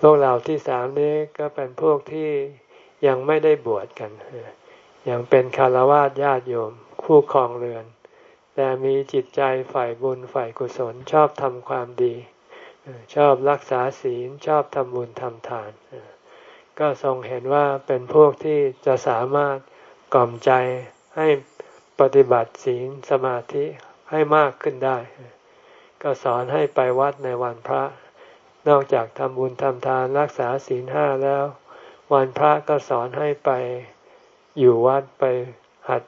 A: พวกเหล่าที่สามนี้ก็เป็นพวกที่ยังไม่ได้บวชกัน ยังเป็นคารวะญาติโยมคู่ครองเรือน แต่มีจิตใจฝ่ายบุญฝ่ายกุศลชอบทำความดี ชอบรักษาศีลชอบทำบุญทำทาน ก็ทรงเห็นว่าเป็นพวกที่จะสามารถกล่อมใจให้ปฏิบัติศีลสมาธิให้มากขึ้นได้ ก็สอนให้ไปวัดในวันพระ นอกจากทำบุญทำทานรักษาศีลห้าแล้ว วันพระก็สอนให้ไปอยู่วัดไปหัด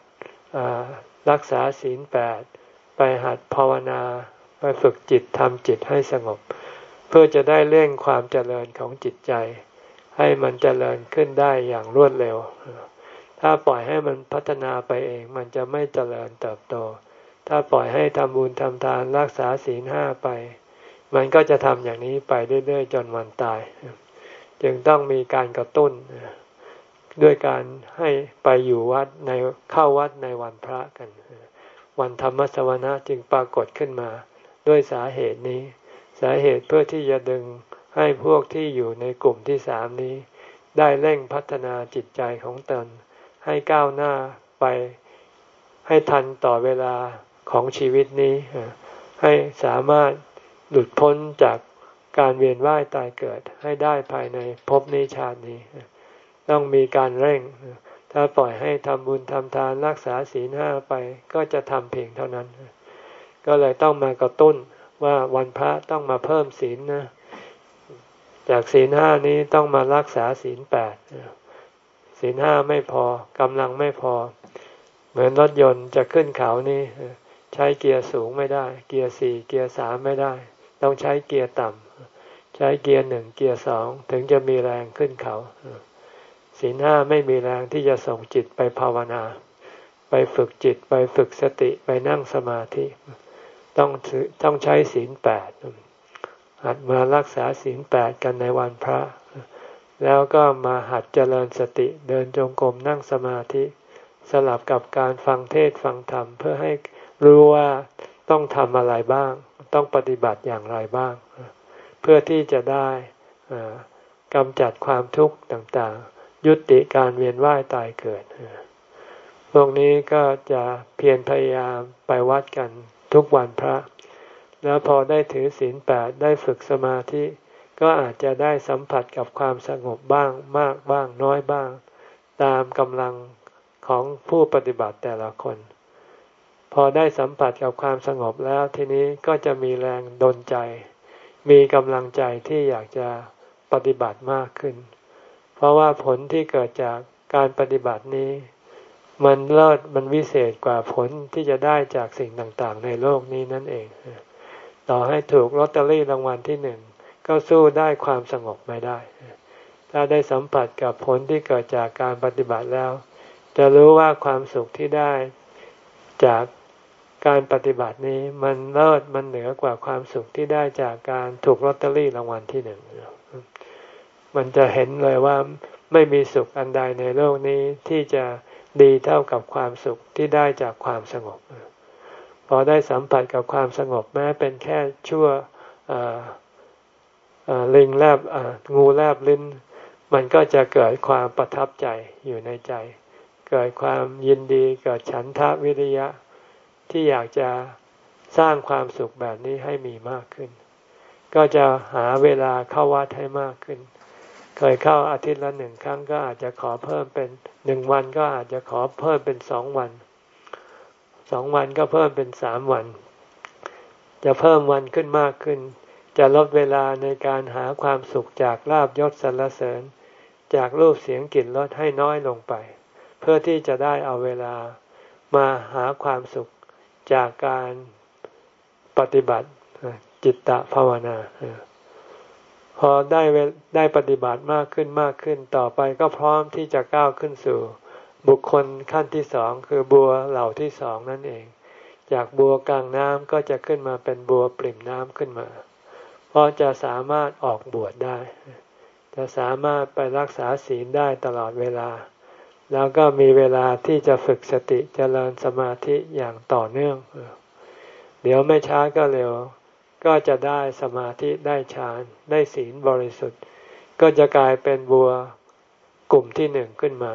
A: รักษาศีลแปดไปหัดภาวนา ไปฝึกจิตทำจิตให้สงบ เพื่อจะได้เร่งความเจริญของจิตใจ ให้มันเจริญขึ้นได้อย่างรวดเร็ว ถ้าปล่อยให้มันพัฒนาไปเองมันจะไม่เจริญเติบโต ถ้าปล่อยให้ทำบุญทำทานรักษาศีลห้าไป มันก็จะทำอย่างนี้ไปเรื่อยๆจนวันตาย จึงต้องมีการกระตุ้น ด้วยการให้ไปอยู่วัดในเข้าวัดในวันพระกัน วันธรรมสวนะจึงปรากฏขึ้นมา ด้วยสาเหตุนี้ สาเหตุเพื่อที่จะดึงให้พวกที่อยู่ในกลุ่มที่สามนี้ ได้เร่งพัฒนาจิตใจของตน ให้ก้าวหน้าไปให้ทันต่อเวลาของชีวิตนี้ ให้สามารถ หลุดพ้นจากการเวียนว่ายตายเกิดให้ได้ภายในภพนี้ชาตินี้ ต้องมีการเร่ง ถ้าปล่อยให้ทำบุญทำทานรักษาศีลห้าไปก็จะทำเพียงเท่านั้น ก็เลยต้องมากระตุ้นว่าวันพระต้องมาเพิ่มศีลนะ จากศีลห้านี้ต้องมารักษาศีลแปดศีลห้าไม่พอกำลังไม่พอ เหมือนรถยนต์จะขึ้นเขานี่ ใช้เกียร์สูงไม่ได้ เกียร์สี่เกียร์สามไม่ได้ ต้องใช้เกียร์ต่ำใช้เกียร์หนึ่งเกียร์สองถึงจะมีแรงขึ้นเขาศีลห้าไม่มีแรงที่จะส่งจิตไปภาวนา ไปฝึกจิตไปฝึกสติไปนั่งสมาธิต้องต้องใช้ศีลแปดหัดมารักษาศีลแปดกันในวันพระ แล้วก็มาหัดเจริญสติเดินจงกรมนั่งสมาธิ สลับกับการฟังเทศฟังธรรม เพื่อให้รู้ว่าต้องทำอะไรบ้าง ต้องปฏิบัติอย่างไรบ้าง เพื่อที่จะได้กำจัดความทุกข์ต่างๆ ยุติการเวียนว่ายตายเกิดพวกนี้ก็จะเพียรพยายามไปวัดกันทุกวันพระ แล้วพอได้ถือศีลแปดได้ฝึกสมาธิ ก็อาจจะได้สัมผัสกับความสงบบ้างมากบ้างน้อยบ้าง ตามกำลังของผู้ปฏิบัติแต่ละคน พอได้สัมผัสกับความสงบแล้วทีนี้ก็จะมีแรงดลใจ มีกำลังใจที่อยากจะปฏิบัติมากขึ้น เพราะว่าผลที่เกิดจากการปฏิบัตินี้ มันเลิศมันวิเศษกว่าผลที่จะได้จากสิ่งต่างๆ ในโลกนี้นั่นเอง ต่อให้ถูกลอตเตอรี่รางวัลที่หนึ่งก็สู้ได้ความสงบไม่ได้ ถ้าได้สัมผัสกับผลที่เกิดจากการปฏิบัติแล้ว จะรู้ว่าความสุขที่ได้จาก การปฏิบัตินี้มันเลิศมันเหนือกว่าความสุขที่ได้จากการถูกลอตเตอรี่รางวัลที่หนึ่งมันจะเห็นเลยว่าไม่มีสุขอันใดในโลกนี้ที่จะดีเท่ากับความสุขที่ได้จากความสงบ พอได้สัมผัสกับความสงบแม้เป็นแค่ชั่วลิงแลบงูแลบลิ้น มันก็จะเกิดความประทับใจอยู่ในใจ เกิดความยินดีเกิดฉันทะวิริยะ ที่อยากจะสร้างความสุขแบบนี้ให้มีมากขึ้น ก็จะหาเวลาเข้าวัดให้มากขึ้น เคยเข้าอาทิตย์ละหนึ่งครั้งก็อาจจะขอเพิ่มเป็นหนึ่งวันก็อาจจะขอเพิ่มเป็นสองวันสองวันก็เพิ่มเป็นสามวัน จะเพิ่มวันขึ้นมากขึ้น จะลดเวลาในการหาความสุขจากลาบยศสรรเสริญ จากรูปเสียงกลิ่นรสให้น้อยลงไป เพื่อที่จะได้เอาเวลามาหาความสุข จากการปฏิบัติจิตตภาวนาพอได้ได้ปฏิบัติมากขึ้นมากขึ้นต่อไปก็พร้อมที่จะก้าวขึ้นสู่ บุคคลขั้นที่สองคือบัวเหล่าที่สองนั่นเอง จากบัวกลางน้ำก็จะขึ้นมาเป็นบัวปริ่มน้ำขึ้นมาเพราะจะสามารถออกบวชได้ จะสามารถไปรักษาศีลได้ตลอดเวลา แล้วก็มีเวลาที่จะฝึกสติจเจริญสมาธิอย่างต่อเนื่อง เดี๋ยวไม่ช้าก็เร็ว ก็จะได้สมาธิได้ฌาน ได้ศีลบริสุทธิ์ ก็จะกลายเป็นบัวกลุ่มที่หนึ่งขึ้นมา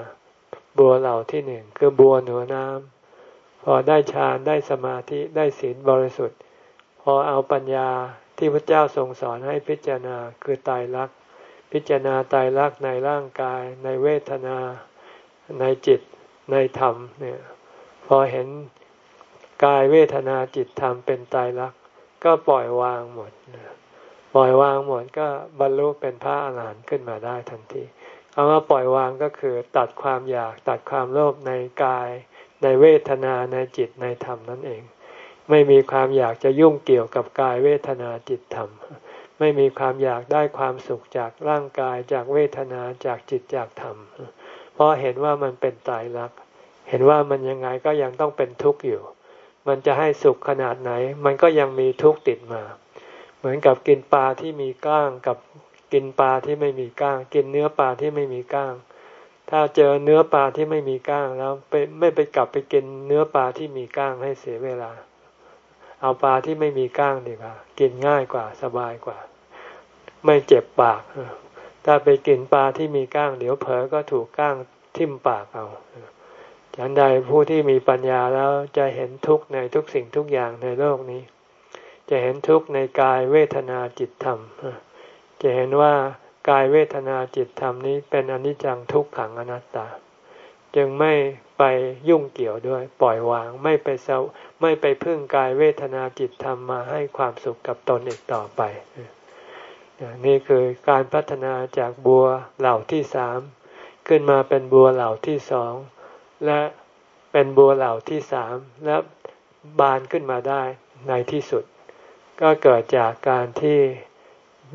A: บัวเหล่าที่หนึ่งคือบัวเหนือน้ำพอได้ฌานได้สมาธิได้ศีลบริสุทธิ์ พอเอาปัญญาที่พระเจ้าทรงสอนให้พิจารณาคือตายรัก พิจารณาตายรักในร่างกายในเวทนา ในจิตในธรรมเนี่ยพอเห็นกายเวทนาจิตธรรมเป็นตายรักก็ปล่อยวางหมดปล่อยวางหมดก็บรรลุเป็นพระอรหันต์ขึ้นมาได้ทันทีคำว่าปล่อยวางก็คือตัดความอยากตัดความโลภในกายในเวทนาในจิตในธรรมนั่นเอง ไม่มีความอยากจะยุ่งเกี่ยวกับกายเวทนาจิตธรรม ไม่มีความอยากได้ความสุขจากร่างกายจากเวทนาจากจิตจากธรรม เพราะเห็นว่ามันเป็นตายรัก เห็นว่ามันยังไงก็ยังต้องเป็นทุกข์อยู่ มันจะให้สุขขนาดไหน มันก็ยังมีทุกข์ติดมา เหมือนกับกินปลาที่มีก้างกับกินปลาที่ไม่มีก้าง กินเนื้อปลาที่ไม่มีก้าง ถ้าเจอเนื้อปลาที่ไม่มีก้างแล้วไปไม่ไปกลับไปกินเนื้อปลาที่มีก้างให้เสียเวลา เอาปลาที่ไม่มีก้างดีกว่า กินง่ายกว่าสบายกว่า ไม่เจ็บปาก ถ้าไปกินปลาที่มีก้างเดี๋ยวเผลอก็ถูกก้างทิ่มปากเอาฉันใดผู้ที่มีปัญญาแล้วจะเห็นทุกข์ในทุกสิ่งทุกอย่างในโลกนี้ จะเห็นทุกข์ในกายเวทนาจิตธรรม จะเห็นว่ากายเวทนาจิตธรรมนี้เป็นอนิจจังทุกขังอนัตตา จึงไม่ไปยุ่งเกี่ยวด้วย ปล่อยวางไม่ไปเศร้าไม่ไปพึ่งกายเวทนาจิตธรรมมาให้ความสุขกับตนอีกต่อไป นี่คือการพัฒนาจากบัวเหล่าที่สามขึ้นมาเป็นบัวเหล่าที่สองและเป็นบัวเหล่าที่สามและบานขึ้นมาได้ในที่สุด ก็เกิดจากการที่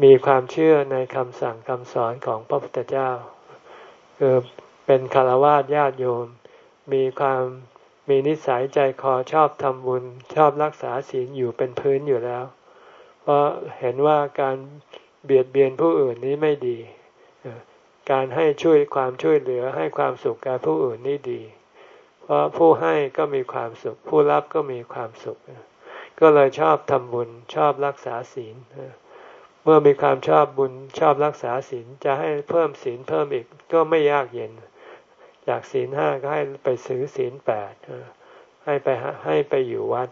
A: มีความเชื่อในคำสั่งคำสอนของพระพุทธเจ้าคือเป็นคารวะญาติโยม มีความมีนิสัยใจคอชอบทำบุญ ชอบรักษาศีลอยู่เป็นพื้นอยู่แล้ว เพราะเห็นว่าการ เบียดเบียนผู้อื่นนี้ไม่ดี การให้ช่วยความช่วยเหลือให้ความสุขแก่ผู้อื่นนี่ดี เพราะผู้ให้ก็มีความสุข ผู้รับก็มีความสุข ก็เลยชอบทำบุญชอบรักษาศีลเมื่อมีความชอบบุญชอบรักษาศีลจะให้เพิ่มศีลเพิ่มอีกก็ไม่ยากเย็น จากศีลห้าก็ให้ไปซื้อศีลแปดให้ไปให้ไปอยู่วัด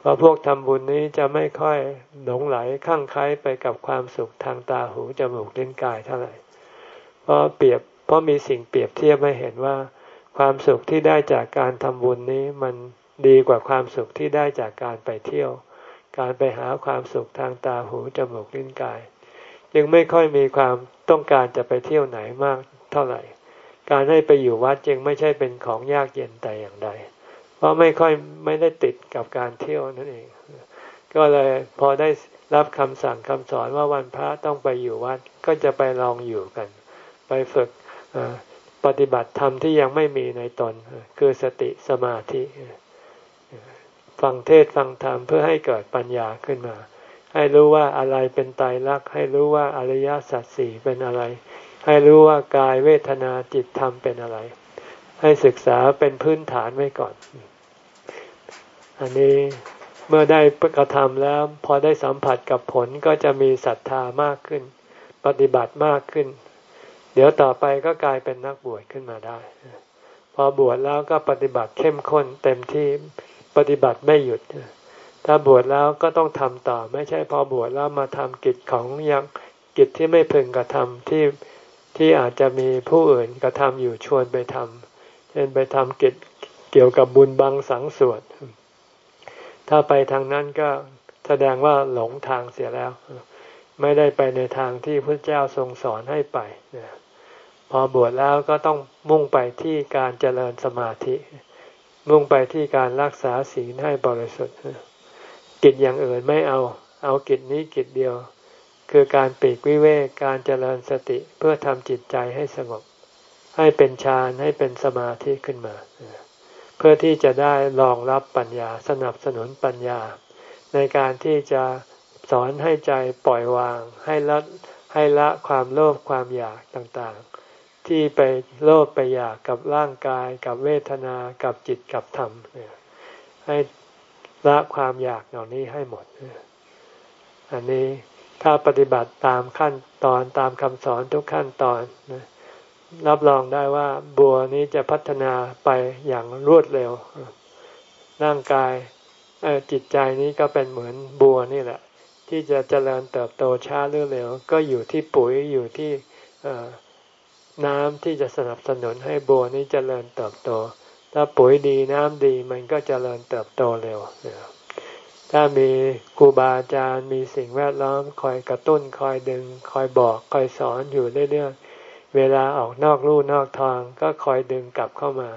A: เพราะพวกทำบุญนี้จะไม่ค่อยหลงไหลข้างใคล้ไปกับความสุขทางตาหูจมูกลิ้นกายเท่าไหร่ เพราะเปรียบเพราะมีสิ่งเปรียบเทียบให้เห็นว่า ความสุขที่ได้จากการทำบุญนี้มันดีกว่าความสุขที่ได้จากการไปเที่ยว การไปหาความสุขทางตาหูจมูกลิ้นกาย ยังไม่ค่อยมีความต้องการจะไปเที่ยวไหนมากเท่าไหร่ การให้ไปอยู่วัดจึงไม่ใช่เป็นของยากเย็นแต่อย่างใด เพราะไม่ค่อยไม่ได้ติดกับการเที่ยวนั่นเอง ก็เลยพอได้รับคำสั่งคำสอนว่าวันพระต้องไปอยู่วัดก็จะไปลองอยู่กัน ไปฝึกปฏิบัติธรรมที่ยังไม่มีในตน คือสติสมาธิฟังเทศฟังธรรมเพื่อให้เกิดปัญญาขึ้นมา ให้รู้ว่าอะไรเป็นไตรลักษณ์ให้รู้ว่าอริยสัจสี่เป็นอะไร ให้รู้ว่ากายเวทนาจิตธรรมเป็นอะไร ให้ศึกษาเป็นพื้นฐานไว้ก่อน อันนี้เมื่อได้กระทำแล้ว พอได้สัมผัสกับผลก็จะมีศรัทธามากขึ้น ปฏิบัติมากขึ้น เดี๋ยวต่อไปก็กลายเป็นนักบวชขึ้นมาได้ พอบวชแล้วก็ปฏิบัติเข้มข้นเต็มที่ปฏิบัติไม่หยุด ถ้าบวชแล้วก็ต้องทำต่อ ไม่ใช่พอบวชแล้วมาทำกิจของยังกิจที่ไม่พึงกระทำที่ที่อาจจะมีผู้อื่นกระทำอยู่ชวนไปทำ เช่นไปทำกิจเกี่ยวกับบุญบังสังสวด ถ้าไปทางนั้นก็แสดงว่าหลงทางเสียแล้ว ไม่ได้ไปในทางที่พระเจ้าทรงสอนให้ไปพพอบวชแล้วก็ต้องมุ่งไปที่การเจริญสมาธิ มุ่งไปที่การรักษาศีลให้บริสุทธิ์กิจอย่างอื่นไม่เอา เอากิจนี้กิจเดียว คือการปีกวิเวกการเจริญสติเพื่อทำจิตใจให้สงบ ให้เป็นฌานให้เป็นสมาธิขึ้นมา เพื่อที่จะได้รองรับปัญญาสนับสนุนปัญญา ในการที่จะสอนให้ใจปล่อยวาง ให้ละให้ละความโลภความอยากต่างๆ ที่ไปโลภไปอยากกับร่างกาย กับเวทนากับจิตกับธรรมให้ละความอยากเหล่านี้ให้หมด อันนี้ถ้าปฏิบัติตามขั้นตอนตามคำสอนทุกขั้นตอน รับรองได้ว่าบัวนี้จะพัฒนาไปอย่างรวดเร็ว ร่างกายจิตใจนี้ก็เป็นเหมือนบัวนี่แหละ ที่จะเจริญเติบโตช้าหรือเร็ว ก็อยู่ที่ปุ๋ยอยู่ที่น้ำที่จะสนับสนุนให้บัวนี้เจริญเติบโต ถ้าปุ๋ยดีน้ำดีมันก็จเจริญเติบโตเร็ว ถ้ามีครูบาอาจารย์มีสิ่งแวดล้อมคอยกระตุ้นคอยดึง คอยบอกคอยสอนอยู่เรื่อยๆ เวลาออกนอกลู่นอกทางก็คอยดึงกลับเข้ามา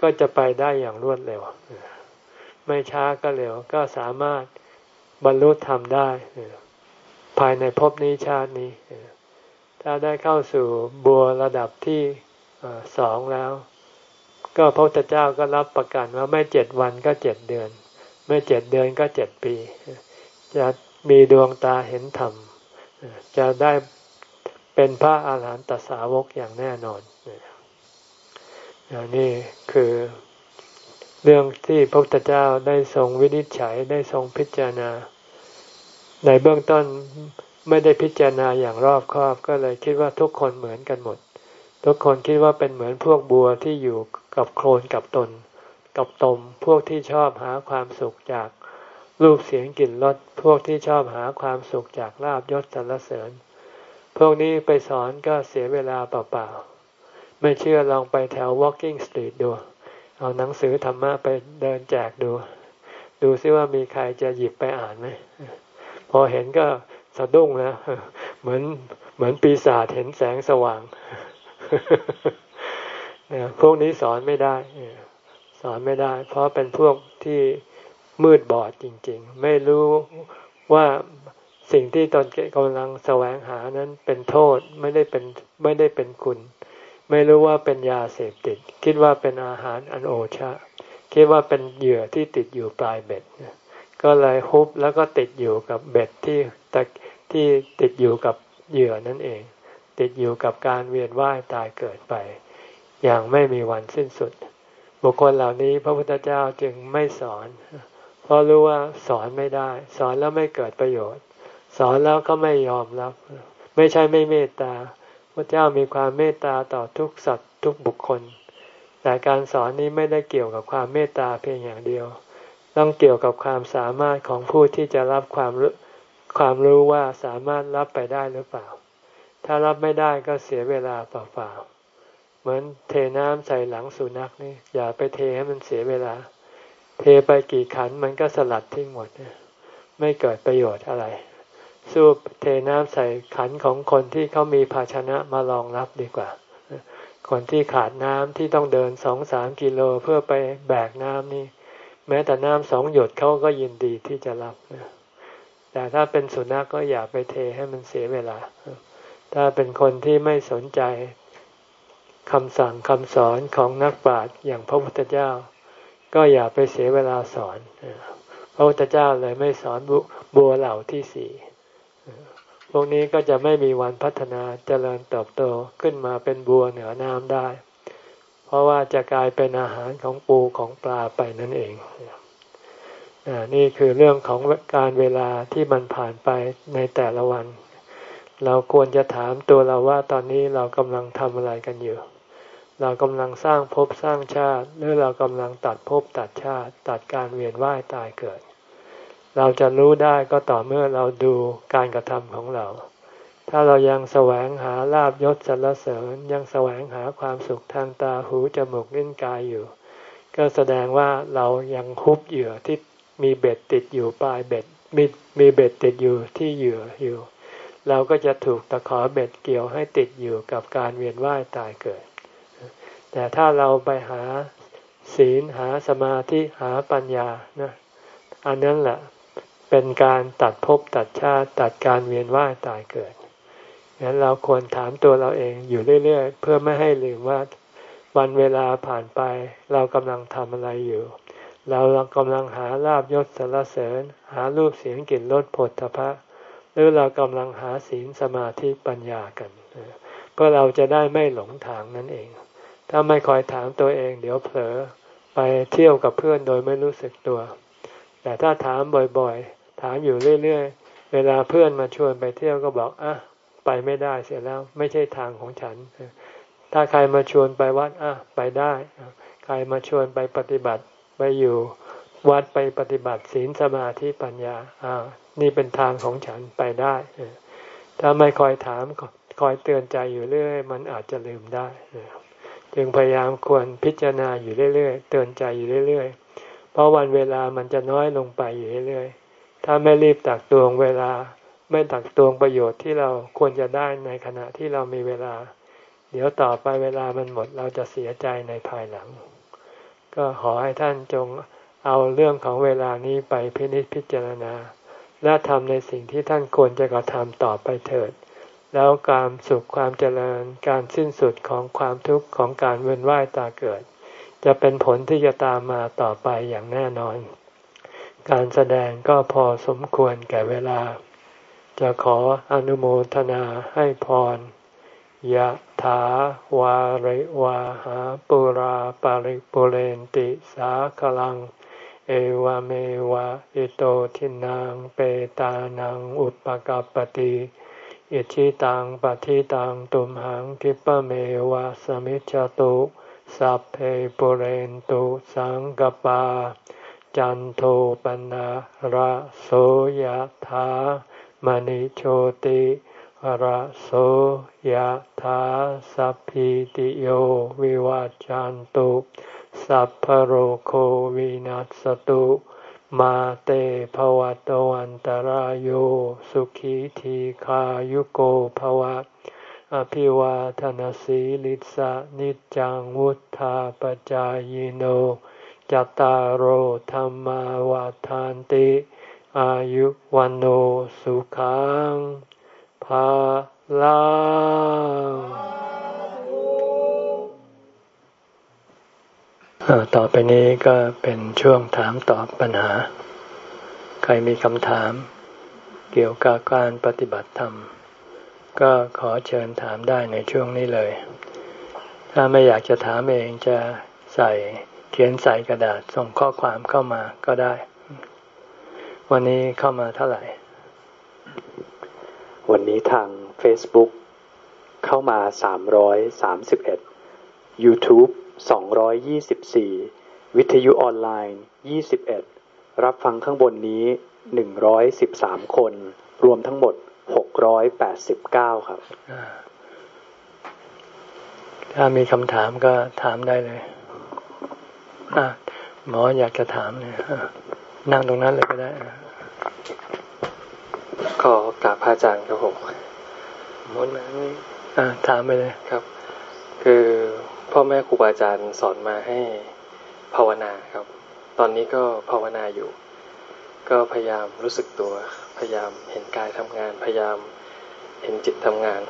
A: ก็จะไปได้อย่างรวดเร็ว ไม่ช้าก็เร็วก็สามารถบรรลุธรรมได้ ภายในภพนี้ชาตินี้ ถ้าได้เข้าสู่บัวระดับที่สองแล้ว ก็พระพุทธเจ้าก็รับประกันว่าไม่เจ็ดวันก็เจ็ดเดือน ไม่เจ็ดเดือนก็เจ็ดปี จะมีดวงตาเห็นธรรมจะได้ เป็นพระอาหารหันตสาวกอย่างแน่นอนนี่คือเรื่องที่พระพุทธเจ้าได้ทรงวินิจฉัยได้ทรงพิจารณา ในเบื้องต้นไม่ได้พิจารณาอย่างรอบคอบก็เลยคิดว่าทุกคนเหมือนกันหมด ทุกคนคิดว่าเป็นเหมือนพวกบัวที่อยู่กับโคลนกับตน กับตม พวกที่ชอบหาความสุขจากรูปเสียงกลิ่นรสพวกที่ชอบหาความสุขจากลาบยศสรรเสริญ พวกนี้ไปสอนก็เสียเวลาเปล่าๆ ไม่เชื่อลองไปแถว walking street ดู เอาหนังสือธรรมะไปเดินแจกดู ดูซิว่ามีใครจะหยิบไปอ่านไหม พอเห็นก็สะดุ้งนะ เหมือนเหมือนปีศาจเห็นแสงสว่างพวกนี้สอนไม่ได้ สอนไม่ได้ เพราะเป็นพวกที่มืดบอดจริง ๆ ไม่รู้ว่า สิ่งที่ตนกำลังแสวงหานั้นเป็นโทษไม่ได้เป็นไม่ได้เป็นคุณ ไม่รู้ว่าเป็นยาเสพติด คิดว่าเป็นอาหารอันโอชะ คิดว่าเป็นเหยื่อที่ติดอยู่ปลายเบ็ด ก็เลยฮุบแล้วก็ติดอยู่กับเบ็ดที่ที่ติดอยู่กับเหยื่อนั่นเอง ติดอยู่กับการเวียนว่ายตายเกิดไป อย่างไม่มีวันสิ้นสุด บุคคลเหล่านี้พระพุทธเจ้าจึงไม่สอน เพราะรู้ว่าสอนไม่ได้ สอนแล้วไม่เกิดประโยชน์ สอนแล้วก็ไม่ยอมรับ ไม่ใช่ไม่เมตตาพระเจ้ามีความเมตตาต่อทุกสัตว์ทุกบุคคล แต่การสอนนี้ไม่ได้เกี่ยวกับความเมตตาเพียงอย่างเดียว ต้องเกี่ยวกับความสามารถของผู้ที่จะรับความความรู้ว่าสามารถรับไปได้หรือเปล่า ถ้ารับไม่ได้ก็เสียเวลาเปล่าๆ เหมือนเทน้ำใส่หลังสุนัขนี่อย่าไปเทให้มันเสียเวลา เทไปกี่ขันมันก็สลัดทิ้งหมด ไม่เกิดประโยชน์อะไร สู้เทน้ำใส่ขันของคนที่เขามีภาชนะมารองรับดีกว่า คนที่ขาดน้ำที่ต้องเดินสองสามกิโลเพื่อไปแบกน้ำนี่ แม้แต่น้ำสองหยดเขาก็ยินดีที่จะรับแต่ถ้าเป็นสุนัขกก็อย่าไปเทให้มันเสียเวลา ถ้าเป็นคนที่ไม่สนใจคำสั่งคำสอนของนักปราชญ์อย่างพระพุทธเจ้า ก็อย่าไปเสียเวลาสอนพระพุทธเจ้าเลยไม่สอนบัวเหล่าที่สี่ พวกนี้ก็จะไม่มีวันพัฒนาเจริญเติบโตขึ้นมาเป็นบัวเหนือน้ำได้ เพราะว่าจะกลายเป็นอาหารของปูของปลาไปนั่นเอง นี่คือเรื่องของการเวลาที่มันผ่านไปในแต่ละวัน เราควรจะถามตัวเราว่าตอนนี้เรากำลังทำอะไรกันอยู่ เรากำลังสร้างภพสร้างชาติ หรือเรากำลังตัดภพตัดชาติ ตัดการเวียนว่ายตายเกิด เราจะรู้ได้ก็ต่อเมื่อเราดูการกระทำของเรา ถ้าเรายังแสวงหาลาบยศสรรเสริญยังแสวงหาความสุขทางตาหูจมูกลิ้นกายอยู่ ก็แสดงว่าเรายังคุบเหยื่อที่มีเบ็ดติดอยู่ปลายเบ็ดมีมีเบ็ดติดอยู่ที่เหยื่ออยู่ เราก็จะถูกตะขอเบ็ดเกี่ยวให้ติดอยู่กับการเวียนว่ายตายเกิด แต่ถ้าเราไปหาศีลหาสมาธิหาปัญญานะอันนั้นแหละ เป็นการตัดภพตัดชาติตัดการเวียนว่ายตายเกิดงั้นเราควรถามตัวเราเองอยู่เรื่อยๆ เพื่อไม่ให้ลืมว่าวันเวลาผ่านไป เรากำลังทำอะไรอยู่ เรากำลังหาลาบยศสารเสริญ หารูปเสียงกลิ่นรสผลทพะหรือเรากำลังหาศีลสมาธิปัญญากัน เพื่อเราจะได้ไม่หลงทางนั่นเอง ถ้าไม่คอยถามตัวเองเดี๋ยวเผลอไปเที่ยวกับเพื่อนโดยไม่รู้สึกตัว แต่ถ้าถามบ่อยๆ ถามอยู่เรื่อยๆ เวลาเพื่อนมาชวนไปเที่ยวก็บอกอะไปไม่ได้เสียแล้วไม่ใช่ทางของฉัน ถ้าใครมาชวนไปวัดอะไปได้ ใครมาชวนไปปฏิบัติไปอยู่วัดไปปฏิบัติศีลสมาธิปัญญาอ่านี่เป็นทางของฉันไปได้ ถ้าไม่คอยถามคอยเตือนใจอยู่เรื่อย มันอาจจะลืมได้ จึงพยายามควรพิจารณาอยู่เรื่อย ๆ เตือนใจอยู่เรื่อย ๆ เพราะวันเวลามันจะน้อยลงไปอยู่เรื่อย ถ้าไม่รีบตักตวงเวลา ไม่ตักตวงประโยชน์ที่เราควรจะได้ในขณะที่เรามีเวลา เดี๋ยวต่อไปเวลามันหมดเราจะเสียใจในภายหลัง ก็ขอให้ท่านจงเอาเรื่องของเวลานี้ไปพินิจพิจารณา และทำในสิ่งที่ท่านควรจะกระทำต่อไปเถิด แล้วการสุขความเจริญการสิ้นสุดของความทุกข์ของการเวียนว่ายตาเกิด จะเป็นผลที่จะตามมาต่อไปอย่างแน่นอน การแสดงก็พอสมควรแก่เวลา จะขออนุโมทนาให้พรยะถาวาริวาหาปุราปาริปุเรนติสาคลัง เอวเมวะอิโตทินังเปตานังอุปกัปติอิชิตังปฏิตังตุมหังคิปะเมวะสมิจจตุสัพเพปุเรนตุสังกปา จันโทปนะระโสยธามณิโชติระโสยธาสัพพิติโยวิวัจจันตุสัพพโรโควินัสตุมาเตภวัตวันตารโยสุขีทีขายุโกภวะ อภิวาทนสีลิสะนิจังวุธาปจายโน จตารโหธรรมาวาทานติ อายุวันโอสุขังภาลังต่อไปนี้ก็เป็นช่วงถามตอบปัญหา ใครมีคำถาม เกี่ยวกับการปฏิบัติธรรม ก็ขอเชิญถามได้ในช่วงนี้เลย ถ้าไม่อยากจะถามเองจะใส่ ขียนใส่กระดาษส่งข้อความเข้ามาก็ได้ วันนี้เข้ามาเท่าไหร่
B: วันนี้ทาง Facebook เข้ามา 331 YouTube 224 วิทยุออนไลน์ 21 รับฟังข้างบนนี้ 113 คน รวมทั้งหมด 689 ครับ
A: ถ้ามีคำถามก็ถามได้เลย หมออยากจะถามเนี่ยนั่งตรงนั้นเลยก็ได้
C: ขอกราบพระอาจารย์ครับผม
A: มดมาถามไปเลย
C: ครับ คือพ่อแม่ครูบาอาจารย์สอนมาให้ภาวนาครับ ตอนนี้ก็ภาวนาอยู่ ก็พยายามรู้สึกตัว พยายามเห็นกายทำงาน พยายามเห็นจิตทำงาน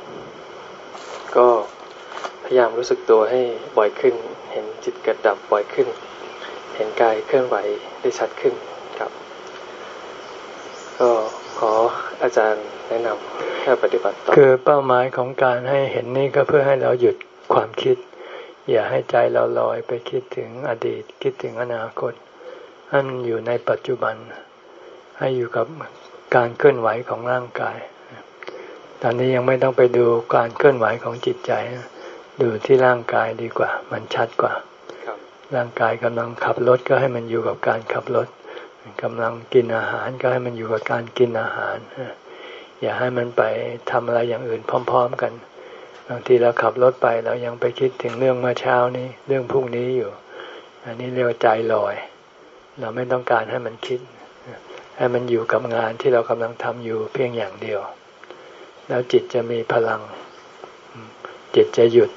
C: ก็พยายามรู้สึกตัวให้บ่อยขึ้นเห็นจิตเกิดดับบ่อยขึ้น เห็นกายเคลื่อนไหวได้ชัดขึ้นครับ ก็ขออาจารย์แนะนำแค่ปฏิบัติต่อ
A: คือเป้าหมายของการให้เห็นนี่ก็เพื่อให้เราหยุดความคิด อย่าให้ใจเราลอยไปคิดถึงอดีต คิดถึงอนาคตให้มันอยู่ในปัจจุบัน ให้อยู่กับการเคลื่อนไหวของร่างกาย ตอนนี้ยังไม่ต้องไปดูการเคลื่อนไหวของจิตใจ ดูที่ร่างกายดีกว่า มันชัดกว่า ร่างกายกำลังขับรถก็ให้มันอยู่กับการขับรถกำลังกินอาหารก็ให้มันอยู่กับการกินอาหาร อย่าให้มันไปทำอะไรอย่างอื่นพร้อม ๆ กัน บางทีเราขับรถไปเรายังไปคิดถึงเรื่องเมื่อเช้านี้ เรื่องพรุ่งนี้อยู่ อันนี้เรียกว่าใจลอย เราไม่ต้องการให้มันคิด ให้มันอยู่กับงานที่เรากำลังทำอยู่เพียงอย่างเดียวพแล้วจิตจะมีพลัง จิตจะหยุด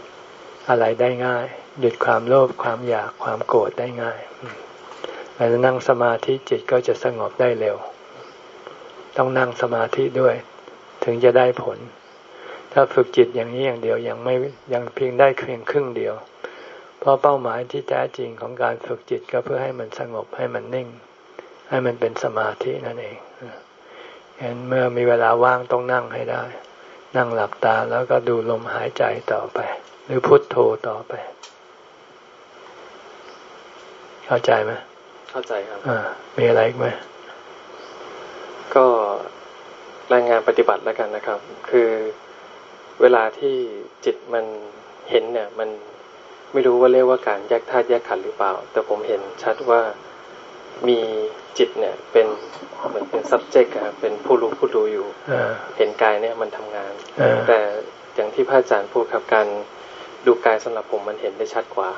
A: อะไรได้ง่าย หยุดความโลภความอยากความโกรธได้ง่ายแล้วนั่งสมาธิจิตก็จะสงบได้เร็ว ต้องนั่งสมาธิด้วย ถึงจะได้ผล ถ้าฝึกจิตอย่างนี้อย่างเดียวยังไม่ยังเพียงได้เพียงครึ่งเดียว เพราะเป้าหมายที่แท้จริงของการฝึกจิตก็เพื่อให้มันสงบให้มันนิ่ง ให้มันเป็นสมาธินั่นเองเห็นเมื่อมีเวลาว่างต้องนั่งให้ได้ นั่งหลับตาแล้วก็ดูลมหายใจต่อไป รือพุทโธต่อไป เข้าใจไหม
C: เข้าใจครับ
A: อ่ามีอะไรอีกไหม
C: ก็รายงานปฏิบัติแล้วกันนะครับ คือเวลาที่จิตมันเห็นเนี่ย มันไม่รู้ว่าเรียกว่าการแยกธาตุแยกขันธ์หรือเปล่า แต่ผมเห็นชัดว่ามีจิตเนี่ย เป็นเหมือนเป็น subject ครับเป็นผู้รู้ผู้ดูอยู่เห็นกายเนี่ยมันทำงานแต่อย่างที่พระอาจารย์พูดครับการ ดูกายสำหรับผมมันเห็นได้ชัดกว่า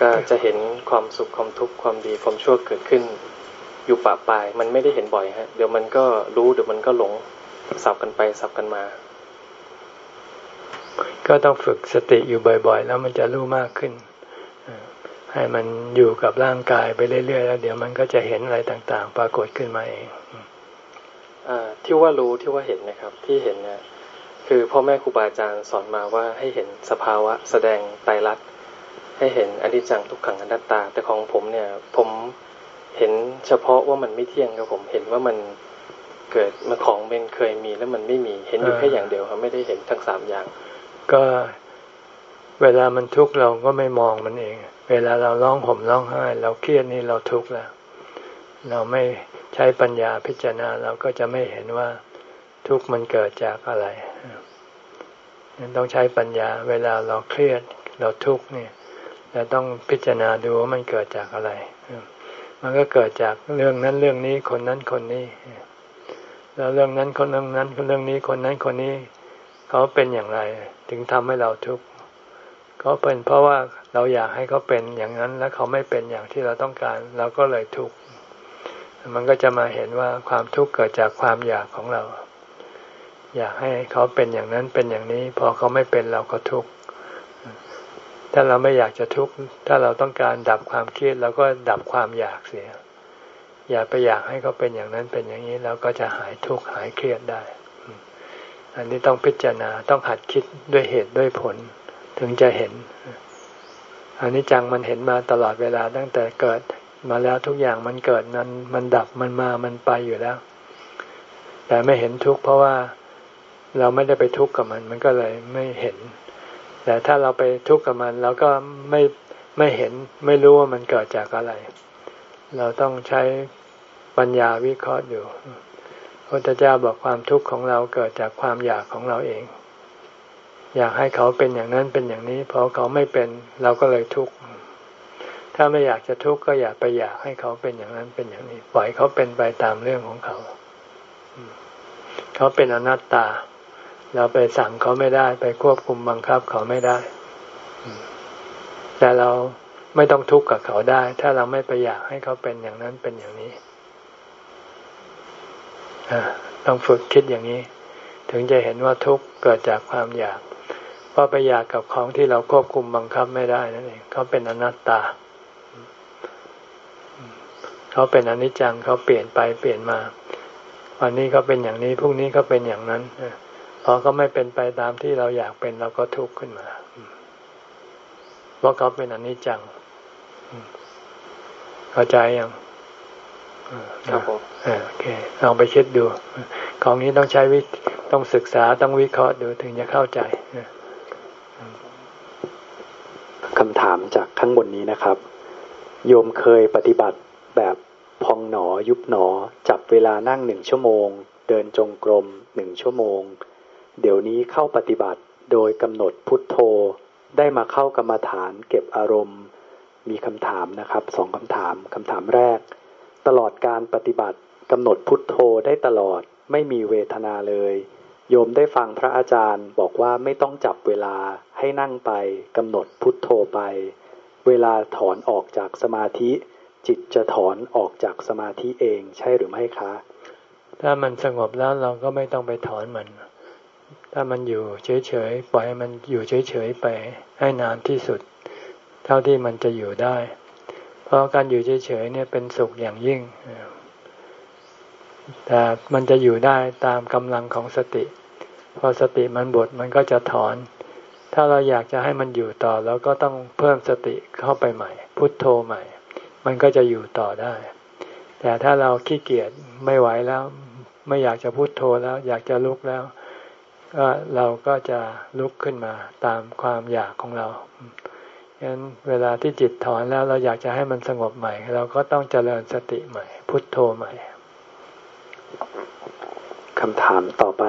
C: ก็จะเห็นความสุขความทุกข์ความดีความชั่วเกิดขึ้น อยู่ปะปลายมันไม่ได้เห็นบ่อยฮะ เดี๋ยวมันก็รู้เดี๋ยวมันก็หลงสับกันไปสับกันมา
A: ก็ต้องฝึกสติอยู่บ่อย ๆ แล้วมันจะรู้มากขึ้นให้มันอยู่กับร่างกายไปเรื่อยๆแล้ว เดี๋ยวมันก็จะเห็นอะไรต่าง ๆ ปรากฏขึ้นมาเอง
C: อที่ว่ารู้ที่ว่าเห็นนะครับ ที่เห็นเนี่ย คือพ่อแม่ครูบาอาจารย์สอนมาว่าให้เห็นสภาวะแสดงไตรลักษณ์ให้เห็นอนิจจังทุกขังอนัตตา แต่ของผมเนี่ย ผมเห็นเฉพาะว่ามันไม่เที่ยงครับผมเห็นว่ามันเกิดมาของเป็นเคยมีแล้วมันไม่มีเห็นอยู่แค่อย่างเดียวครับไม่ได้เห็นทั้งสามอย่าง
A: ก็เวลามันทุกข์เราก็ไม่มองมันเอง เวลาเราร้องห่มร้องไห้ เราเครียดนี่เราทุกข์แล้ว เราไม่ใช้ปัญญาพิจารณาเราก็จะไม่เห็นว่า ทุกข์มันเกิดจากอะไรต้องใช้ปัญญา เวลาเราเครียดเราทุกข์เนี่ยจะต้องพิจารณาดูว่ามันเกิดจากอะไร มันก็เกิดจากเรื่องนั้นเรื่องนี้คนนั้นคนนี้แล้วเรื่องนั้นคนเรื่องนั้นเรื่องนี้คนนั้นคนนี้เขาเป็นอย่างไร ถึงทำให้เราทุกข์เขาเป็นเพราะว่าเราอยากให้เขาเป็นอย่างนั้น แล้วเขาไม่เป็นอย่างที่เราต้องการ เราก็เลยทุกข์มันก็จะมาเห็นว่าความทุกข์เกิดจากความอยากของเรา อยากให้เขาเป็นอย่างนั้นเป็นอย่างนี้ พอเขาไม่เป็นเราก็ทุกข์ถ้าเราไม่อยากจะทุกข์ถ้าเราต้องการดับความเครียดเราก็ดับความอยากเสีย อย่าไปอยากให้เขาเป็นอย่างนั้นเป็นอย่างนี้เราก็จะหายทุกข์หายเครียดได้ อันนี้ต้องพิจารณาต้องหัดคิดด้วยเหตุด้วยผล ถึงจะเห็นอันนี้จังมันเห็นมาตลอดเวลาตั้งแต่เกิดมาแล้วทุกอย่างมันเกิดมันมันดับมันมามันไปอยู่แล้ว แต่ไม่เห็นทุกข์เพราะว่า เราไม่ได้ไปทุกข์กับมัน มันก็เลยไม่เห็น แต่ถ้าเราไปทุกข์กับมันเราก็ไม่ไม่เห็นไม่รู้ว่ามันเกิดจากอะไร เราต้องใช้ปัญญาวิเคราะห์อยู่พระพุทธเจ้าบอกความทุกข์ของเราเกิดจากความอยากของเราเอง อยากให้เขาเป็นอย่างนั้นเป็นอย่างนี้พอเขาไม่เป็นเราก็เลยทุกข์ถ้าไม่อยากจะทุกข์ก็อย่าไปอยากให้เขาเป็นอย่างนั้นเป็นอย่างนี้ ปล่อยเขาเป็นไปตามเรื่องของเขา เขาเป็นอนัตตา เราไปสั่งเขาไม่ได้ ไปควบคุมบังคับเขาไม่ได้ แต่เราไม่ต้องทุกข์กับเขาได้ ถ้าเราไม่ไปอยากให้เขาเป็นอย่างนั้นเป็นอย่างนี้ต้องฝึกคิดอย่างนี้ ถึงจะเห็นว่าทุกข์เกิดจากความอยากเพราะไปอยากกับของที่เราควบคุมบังคับไม่ได้นั่นเองเขาเป็นอนัตตา เขาเป็นอนิจจังเขาเปลี่ยนไปเปลี่ยนมา วันนี้เขาเป็นอย่างนี้พรุ่งนี้เขาเป็นอย่างนั้น พอเขาไม่เป็นไปตามที่เราอยากเป็นเราก็ทุกข์ขึ้นมาเพราะเขาเป็นอนิจจังเข้าใจยัง
C: ครับผม
A: โอเคลองไปคิดดู ของนี้ต้องใช้วิต้องศึกษาต้องวิเคราะห์ดูถึงจะเข้าใจ
B: คำถามจากข้างบนนี้นะครับ โยมเคยปฏิบัติแบบพองหนอยุบหนอ จับเวลานั่งหนึ่งชั่วโมง เดินจงกรมหนึ่งชั่วโมง เดี๋ยวนี้เข้าปฏิบัติโดยกำหนดพุทโธ ได้มาเข้ากรรมฐานเก็บอารมณ์ มีคำถามนะครับสองคำถามคำถามแรก ตลอดการปฏิบัติกำหนดพุทโธได้ตลอดไม่มีเวทนาเลย โยมได้ฟังพระอาจารย์บอกว่าไม่ต้องจับเวลาให้นั่งไปกำหนดพุทโธไป เวลาถอนออกจากสมาธิ จิตจะถอนออกจากสมาธิเองใช่หรือไม่คะ
A: ถ้ามันสงบแล้วเราก็ไม่ต้องไปถอนมัน ถ้ามันอยู่เฉยๆปล่อยให้มันอยู่เฉยๆไปให้นานที่สุด เท่าที่มันจะอยู่ได้ เพราะการอยู่เฉยๆเนี่ยเป็นสุขอย่างยิ่งแต่มันจะอยู่ได้ตามกำลังของสติ พอสติมันบดมันก็จะถอน ถ้าเราอยากจะให้มันอยู่ต่อเราก็ต้องเพิ่มสติเข้าไปใหม่ พุทโธใหม่ มันก็จะอยู่ต่อได้ แต่ถ้าเราขี้เกียจไม่ไหวแล้ว ไม่อยากจะพุทโธแล้ว อยากจะลุกแล้ว ก็เราก็จะลุกขึ้นมาตามความอยากของเราฉะนั้นเวลาที่จิตถอนแล้วเราอยากจะให้มันสงบใหม่ เราก็ต้องเจริญสติใหม่ พุทโธใหม่
B: คำถามต่อไป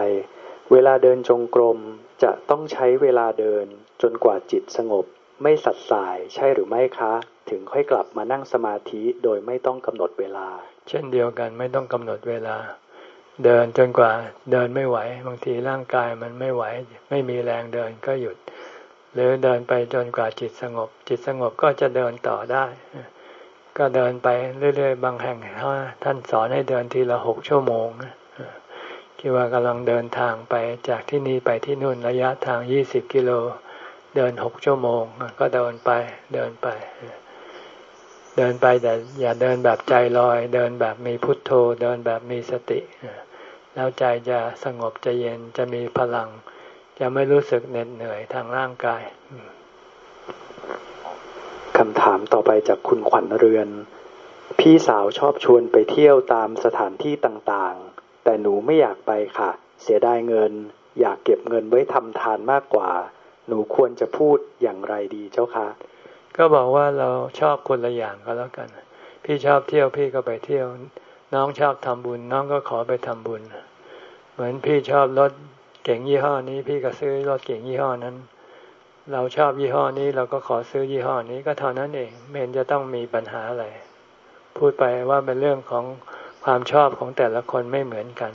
B: เวลาเดินจงกรมจะต้องใช้เวลาเดินจนกว่าจิตสงบ ไม่สัดสายใช่หรือไม่คะ ถึงค่อยกลับมานั่งสมาธิโดยไม่ต้องกำหนดเวลา
A: เช่นเดียวกันไม่ต้องกำหนดเวลา เดินจนกว่าเดินไม่ไหว บางทีร่างกายมันไม่ไหว ไม่มีแรงเดินก็หยุด หรือเดินไปจนกว่าจิตสงบ จิตสงบก็จะเดินต่อได้ ก็เดินไปเรื่อย ๆ บางแห่งท่านสอนให้เดินทีละหกชั่วโมงคิดว่ากำลังเดินทางไปจากที่นี่ไปที่นู่นระยะทางยี่สิบกิโลเดินหกชั่วโมง ก็เดินไปเดินไป เดินไปแต่อย่าเดินแบบใจลอย เดินแบบมีพุทโธ เดินแบบมีสติ แล้วใจจะสงบจะเย็นจะมีพลัง จะไม่รู้สึกเหน็ดเหนื่อยทางร่างกาย
B: คำถามต่อไปจากคุณขวัญเรือน พี่สาวชอบชวนไปเที่ยวตามสถานที่ต่างแต่หนูไม่อยากไปค่ะ เสียดายเงิน อยากเก็บเงินไว้ทำทานมากกว่า หนูควรจะพูดอย่างไรดีเจ้าคะ
A: ก็บอกว่าเราชอบคนละอย่างก็แล้วกัน พี่ชอบเที่ยวพี่ก็ไปเที่ยว น้องชอบทำบุญ น้องก็ขอไปทำบุญ เหมือนพี่ชอบรถเก่งยี่ห้อนี้ พี่ก็ซื้อรถเก่งยี่ห้อนั้น เราชอบยี่ห้อนี้เราก็ขอซื้อยี่ห้อนี้ก็เท่านั้นเองไม่เห็นจะต้องมีปัญหาอะไร พูดไปว่าเป็นเรื่องของความชอบของแต่ละคนไม่เหมือนกัน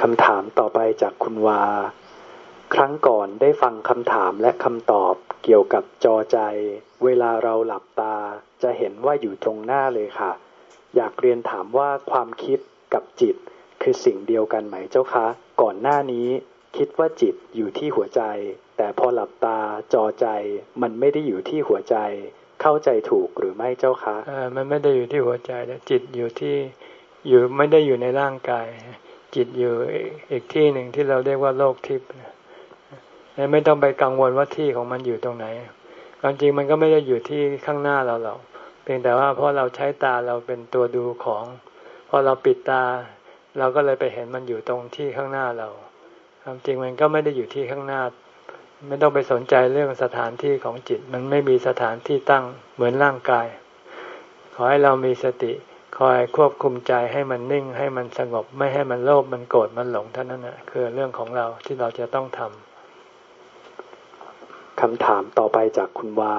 B: คำถามต่อไปจากคุณวา ครั้งก่อนได้ฟังคำถามและคำตอบเกี่ยวกับจอใจ เวลาเราหลับตาจะเห็นว่าอยู่ตรงหน้าเลยค่ะ อยากเรียนถามว่าความคิดกับจิต คือสิ่งเดียวกันไหมเจ้าคะ ก่อนหน้านี้ คิดว่าจิตอยู่ที่หัวใจ แต่พอหลับตาจอใจมันไม่ได้อยู่ที่หัวใจ เข้าใจถูกหรือไม่เจ้าคะ
A: อ่ามันไม่ได้อยู่ที่หัวใจแล้วจิตอยู่ที่อยู่ไม่ได้อยู่ในร่างกาย จิตอยู่อีกที่หนึ่งที่เราเรียกว่าโลกทิพย์ไม่ต้องไปกังวลว่าที่ของมันอยู่ตรงไหนความจริงมันก็ไม่ได้อยู่ที่ข้างหน้าเราหรอก เพียงแต่ว่าเพราะเราใช้ตาเราเป็นตัวดูของพอเราปิดตา เราก็เลยไปเห็นมันอยู่ตรงที่ข้างหน้าเราความจริงมันก็ไม่ได้อยู่ที่ข้างหน้า ไม่ต้องไปสนใจเรื่องสถานที่ของจิต มันไม่มีสถานที่ตั้งเหมือนร่างกาย ขอให้เรามีสติคอยควบคุมใจให้มันนิ่งให้มันสงบไม่ให้มันโลภมันโกรธมันหลงเท่านั้นนะคือเรื่องของเราที่เราจะต้องทำ
B: คำถามต่อไปจากคุณวา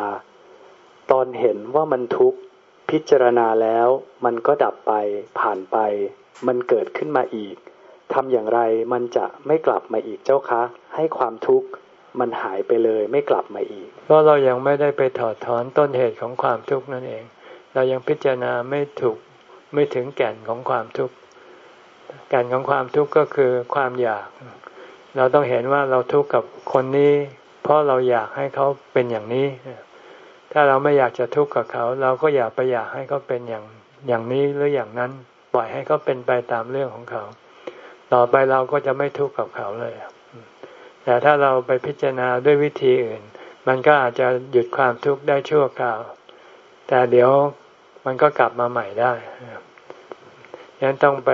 B: ตอนเห็นว่ามันทุกข์พิจารณาแล้วมันก็ดับไปผ่านไป มันเกิดขึ้นมาอีกทำอย่างไรมันจะไม่กลับมาอีกเจ้าคะ ให้ความทุกข์มันหายไปเลยไม่กลับมาอีก
A: เพราะเรายังไม่ได้ไปถอดถอนต้นเหตุของความทุกข์นั่นเอง เรายังพิจารณาไม่ถูกไม่ถึงแก่นของความทุกข์แก่นของความทุกข์ก็คือความอยาก เราต้องเห็นว่าเราทุกข์กับคนนี้ เพราะเราอยากให้เขาเป็นอย่างนี้ ถ้าเราไม่อยากจะทุกข์กับเขา เราก็อย่าไปอยากให้เขาเป็นอย่างอย่างนี้หรืออย่างนั้น ปล่อยให้เขาเป็นไปตามเรื่องของเขา ต่อไปเราก็จะไม่ทุกข์กับเขาเลย แต่ถ้าเราไปพิจารณาด้วยวิธีอื่น มันก็อาจจะหยุดความทุกข์ได้ชั่วคราว แต่เดี๋ยวมันก็กลับมาใหม่ได้ยังต้องไป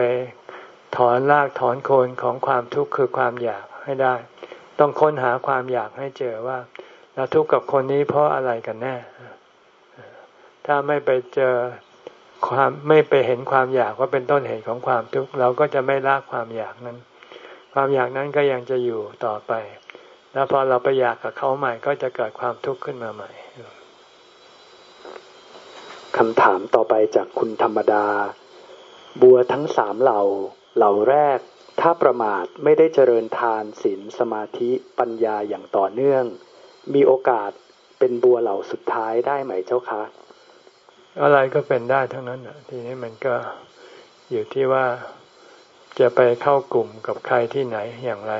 A: ถอนรากถอนโคนของความทุกข์คือความอยากให้ได้ ต้องค้นหาความอยากให้เจอว่า เราทุกข์กับคนนี้เพราะอะไรกันแน่ ถ้าไม่ไปเจอความไม่ไปเห็นความอยากว่าเป็นต้นเหตุของความทุกข์เราก็จะไม่ละความอยากนั้น ความอยากนั้นก็ยังจะอยู่ต่อไป แล้วพอเราไปอยากกับเขาใหม่ก็จะเกิดความทุกข์ขึ้นมาใหม่
B: คำถามต่อไปจากคุณธรรมดา บัวทั้งสามเหล่า เหล่าแรก ถ้าประมาทไม่ได้เจริญทานศีลสมาธิปัญญาอย่างต่อเนื่อง มีโอกาสเป็นบัวเหล่าสุดท้ายได้ไหมเจ้าคะ
A: อะไรก็เป็นได้ทั้งนั้นทีนี้มันก็อยู่ที่ว่าจะไปเข้ากลุ่มกับใครที่ไหนอย่างไร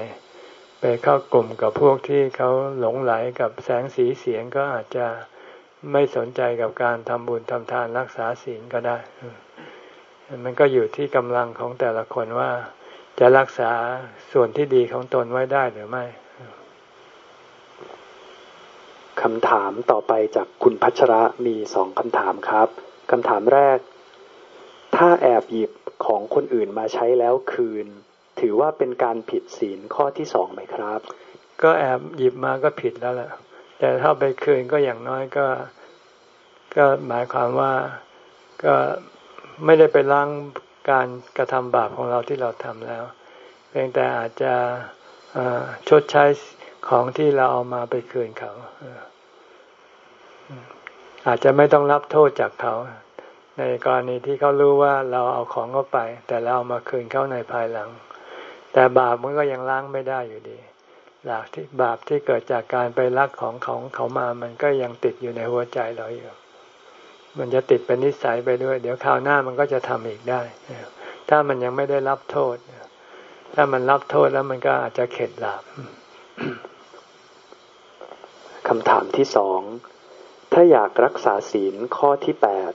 A: ไปเข้ากลุ่มกับพวกที่เขาหลงไหลกับแสงสีเสียงก็อาจจะไม่สนใจกับการทำบุญทำทานรักษาศีลก็ได้ มันก็อยู่ที่กำลังของแต่ละคนว่า จะรักษาส่วนที่ดีของตนไว้ได้หรือไม่
B: คำถามต่อไปจากคุณพัชระมีสองคำถามครับคำถามแรก ถ้าแอบหยิบของคนอื่นมาใช้แล้วคืน ถือว่าเป็นการผิดศีลข้อที่สองไหมครับ
A: ก็แอบหยิบมาก็ผิดแล้วแหละแต่ถ้าไปคืนก็อย่างน้อยก็ ก็หมายความว่าก็ไม่ได้ไปล้างการกระทำบาปของเราที่เราทำแล้ว เพียงแต่อาจจะชดใช้ของที่เราเอามาไปคืนเขา อาจจะไม่ต้องรับโทษจากเขา ในกรณีที่เขารู้ว่าเราเอาของเขาไป แต่เราเอามาคืนเขาในภายหลัง แต่บาปมันก็ยังล้างไม่ได้อยู่ดีบาปที่บาปที่เกิดจากการไปลักของของเขามามันก็ยังติดอยู่ในหัวใจเราอยู่ มันจะติดเป็นนิสัยไปด้วย เดี๋ยวคราวหน้ามันก็จะทำอีกได้ ถ้ามันยังไม่ได้รับโทษ ถ้ามันรับโทษแล้วมันก็อาจจะเข็ดหลาบ
B: คำถามที่สอง ถ้าอยากรักษาศีลข้อที่แปด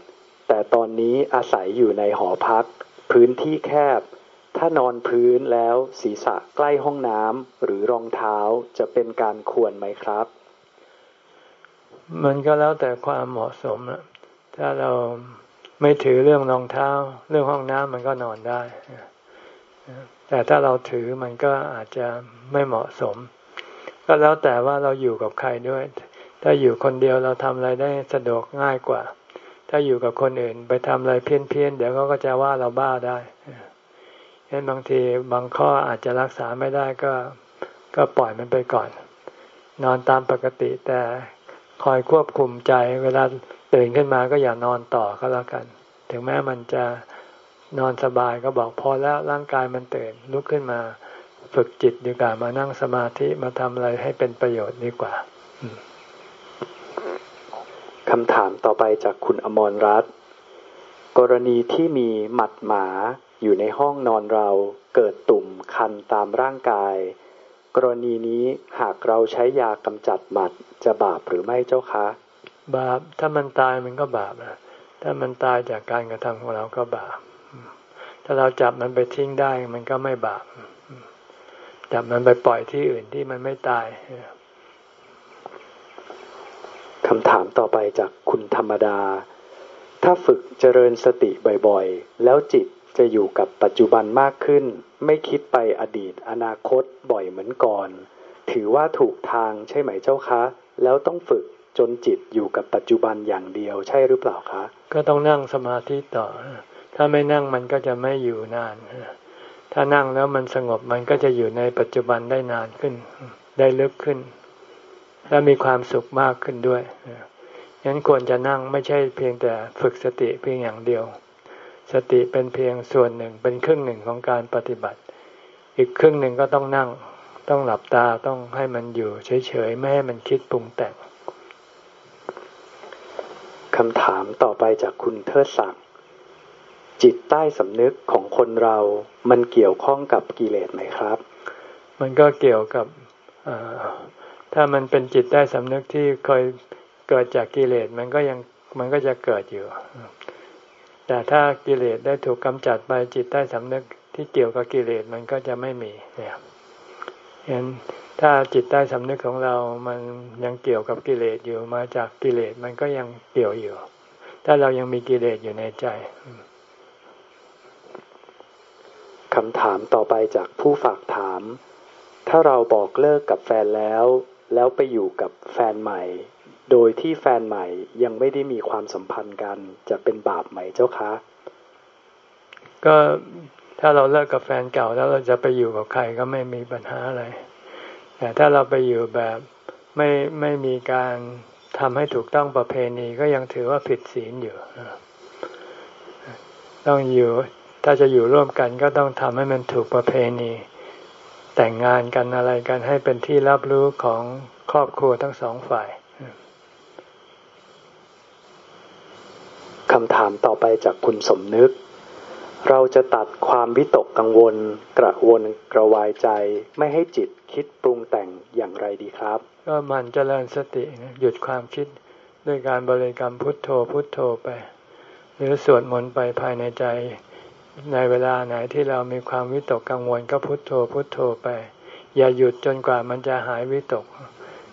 B: แต่ตอนนี้อาศัยอยู่ในหอพัก พื้นที่แคบ ถ้านอนพื้นแล้วศีรษะใกล้ห้องน้ำหรือรองเท้าจะเป็นการควรไหมครับ
A: มันก็แล้วแต่ความเหมาะสมนะถ้าเราไม่ถือเรื่องรองเท้า เรื่องห้องน้ำมันก็นอนได้ แต่ถ้าเราถือมันก็อาจจะไม่เหมาะสม ก็แล้วแต่ว่าเราอยู่กับใครด้วย ถ้าอยู่คนเดียวเราทำอะไรได้สะดวกง่ายกว่า ถ้าอยู่กับคนอื่น ไปทำอะไรเพี้ยนเพียนเดี๋ยวเขาก็จะว่าเราบ้าได้ฉะนั้นบางทีบางข้ออาจจะรักษาไม่ได้ก็ก็ปล่อยมันไปก่อน นอนตามปกติแต่คอยควบคุมใจ เวลาตื่นขึ้นมาก็อย่านอนต่อก็แล้วกัน ถึงแม้มันจะนอนสบายก็บอกพอแล้วร่างกายมันตื่นลุกขึ้นมา ฝึกจิตดีกว่ามานั่งสมาธิมาทำอะไรให้เป็นประโยชน์ดีกว่า
B: คำถามต่อไปจากคุณอมรรัตน์กรณีที่มีหมัดหมาอยู่ในห้องนอนเราเกิดตุ่มคันตามร่างกาย กรณีนี้หากเราใช้ยากำจัดหมัดจะบาปหรือไม่เจ้าคะ
A: บาปถ้ามันตายมันก็บาปนะถ้ามันตายจากการกระทำของเราก็บาป ถ้าเราจับมันไปทิ้งได้มันก็ไม่บาป จับมันไปปล่อยที่อื่นที่มันไม่ตาย
B: คำถามต่อไปจากคุณธรรมดา ถ้าฝึกเจริญสติบ่อยๆ แล้วจิตจะอยู่กับปัจจุบันมากขึ้น ไม่คิดไปอดีตอนาคตบ่อยเหมือนก่อน ถือว่าถูกทางใช่ไหมเจ้าคะ แล้วต้องฝึกจนจิตอยู่กับปัจจุบันอย่างเดียวใช่หรือเปล่าคะ
A: ก็ต้องนั่งสมาธิต่อ ถ้าไม่นั่งมันก็จะไม่อยู่นาน ถ้านั่งแล้วมันสงบมันก็จะอยู่ในปัจจุบันได้นานขึ้น ได้ลึกขึ้น และมีความสุขมากขึ้นด้วยฉะนั้นควรจะนั่งไม่ใช่เพียงแต่ฝึกสติเพียงอย่างเดียว สติเป็นเพียงส่วนหนึ่งเป็นครึ่งหนึ่งของการปฏิบัติ อีกครึ่งหนึ่งก็ต้องนั่ง ต้องหลับตาต้องให้มันอยู่เฉยๆไม่ให้มันคิดปรุงแต่ง
B: คำถามต่อไปจากคุณเทิดศักดิ์จิตใต้สำนึกของคนเรา มันเกี่ยวข้องกับกิเลสไหมครับ
A: มันก็เกี่ยวกับ ถ้ามันเป็นจิตได้สำนึกที่เคยเกิดจากกิเลสมันก็ยังมันก็จะเกิดอยู่ แต่ถ้ากิเลสได้ถูกกำจัดไปจิตใต้สำนึกที่เกี่ยวกับกิเลสมันก็จะไม่มีเนี่ยเห็นถ้าจิตใต้สำนึกของเรา มันยังเกี่ยวกับกิเลสอยู่มาจากกิเลสมันก็ยังเกี่ยวอยู่ ถ้าเรายังมีกิเลสอยู่ในใจ
B: คำถามต่อไปจากผู้ฝากถาม ถ้าเราบอกเลิกกับแฟนแล้ว แล้วไปอยู่กับแฟนใหม่ โดยที่แฟนใหม่ยังไม่ได้มีความสัมพันธ์กันจะเป็นบาปไหมเจ้าคะ
A: ก็ถ้าเราเลิกกับแฟนเก่าแล้วเราจะไปอยู่กับใครก็ไม่มีปัญหาอะไร แต่ถ้าเราไปอยู่แบบไม่ไม่มีการทำให้ถูกต้องประเพณีก็ยังถือว่าผิดศีลอยู่ต้องอยู่ถ้าจะอยู่ร่วมกันก็ต้องทำให้มันถูกประเพณี แต่งงานกันอะไรกันให้เป็นที่รับรู้ของครอบครัวทั้งสองฝ่าย
B: คำถามต่อไปจากคุณสมนึก เราจะตัดความวิตกกังวล กระวนกระวายใจ ไม่ให้จิตคิดปรุงแต่งอย่างไรดีครับ
A: ก็มันเจริญสติหยุดความคิดด้วยการบริกรรมพุทโธพุทโธไป หรือสวดมนต์ไปภายในใจ ในเวลาไหนที่เรามีความวิตกกังวลก็พุทโธพุทโธไป อย่าหยุดจนกว่ามันจะหายวิตก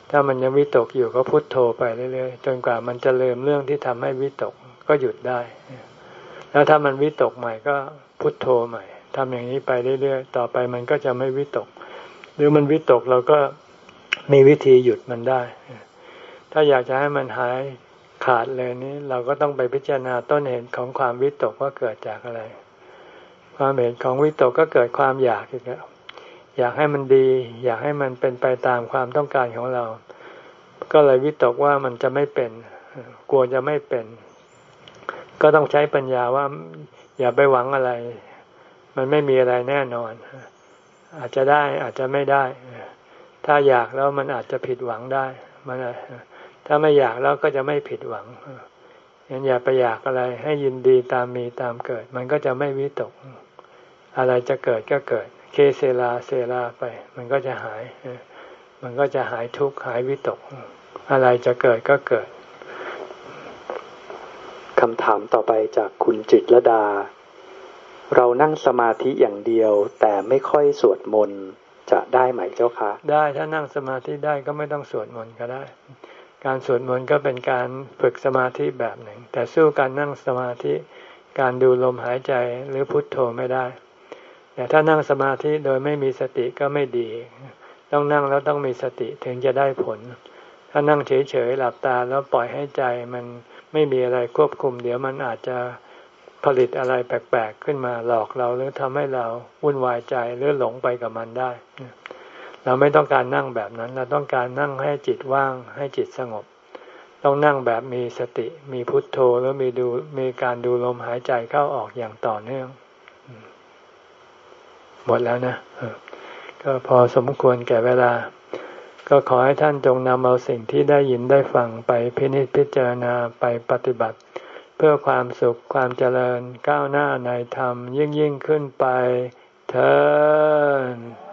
A: ถ้ามันยังวิตกอยู่ก็พุทโธไปเรื่อยๆจนกว่ามันจะลืมเรื่องที่ทำให้วิตกก็หยุดได้ แล้วถ้ามันวิตกใหม่ก็พุทโธใหม่ทำอย่างนี้ไปเรื่อยๆต่อไปมันก็จะไม่วิตก หรือมันวิตกเราก็มีวิธีหยุดมันได้ ถ้าอยากจะให้มันหายขาดเลยนี้ เราก็ต้องไปพิจารณาต้นเหตุของความวิตกว่าเกิดจากอะไร ความเห็นของวิตกก็เกิดความอยากอีกแล้วอยากให้มันดี อยากให้มันเป็นไปตามความต้องการของเรา ก็เลยวิตกว่ามันจะไม่เป็น กลัวจะไม่เป็น ก็ต้องใช้ปัญญาว่า อย่าไปหวังอะไร มันไม่มีอะไรแน่นอน อาจจะได้อาจจะไม่ได้ ถ้าอยากแล้วมันอาจจะผิดหวังได้มันถ้าไม่อยากแล้วก็จะไม่ผิดหวังงั้นอย่าไปอยากอะไร ให้ยินดีตามมีตามเกิด มันก็จะไม่วิตก อะไรจะเกิดก็เกิด เคเซลาเซลาไป มันก็จะหาย มันก็จะหายทุกข์หายวิตก อะไรจะเกิดก็เกิด
B: คำถามต่อไปจากคุณจิตรดา เรานั่งสมาธิอย่างเดียว แต่ไม่ค่อยสวดมนต์จะได้ไหมเจ้าคะ
A: ได้ถ้านั่งสมาธิได้ก็ไม่ต้องสวดมนต์ก็ได้ การสวดมนต์ก็เป็นการฝึกสมาธิแบบหนึ่ง แต่สู้การนั่งสมาธิ การดูลมหายใจหรือพุทโธไม่ได้ แต่ถ้านั่งสมาธิโดยไม่มีสติก็ไม่ดี ต้องนั่งแล้วต้องมีสติถึงจะได้ผล ถ้านั่งเฉยๆหลับตาแล้วปล่อยให้ใจมันไม่มีอะไรควบคุม เดี๋ยวมันอาจจะผลิตอะไรแปลกๆขึ้นมาหลอกเราหรือทำให้เราวุ่นวายใจหรือหลงไปกับมันได้ เราไม่ต้องการนั่งแบบนั้น เราต้องการนั่งให้จิตว่างให้จิตสงบ ต้องนั่งแบบมีสติ มีพุทโธแล้วมีดูมีการดูลมหายใจเข้าออกอย่างต่อเนื่อง หมดแล้วนะก็พอสมควรแก่เวลา ก็ขอให้ท่านจงนำเอาสิ่งที่ได้ยินได้ฟังไปพินิจพิจารณาไปปฏิบัติ เพื่อความสุขความเจริญก้าวหน้าในธรรมยิ่งยิ่งขึ้นไปเธอ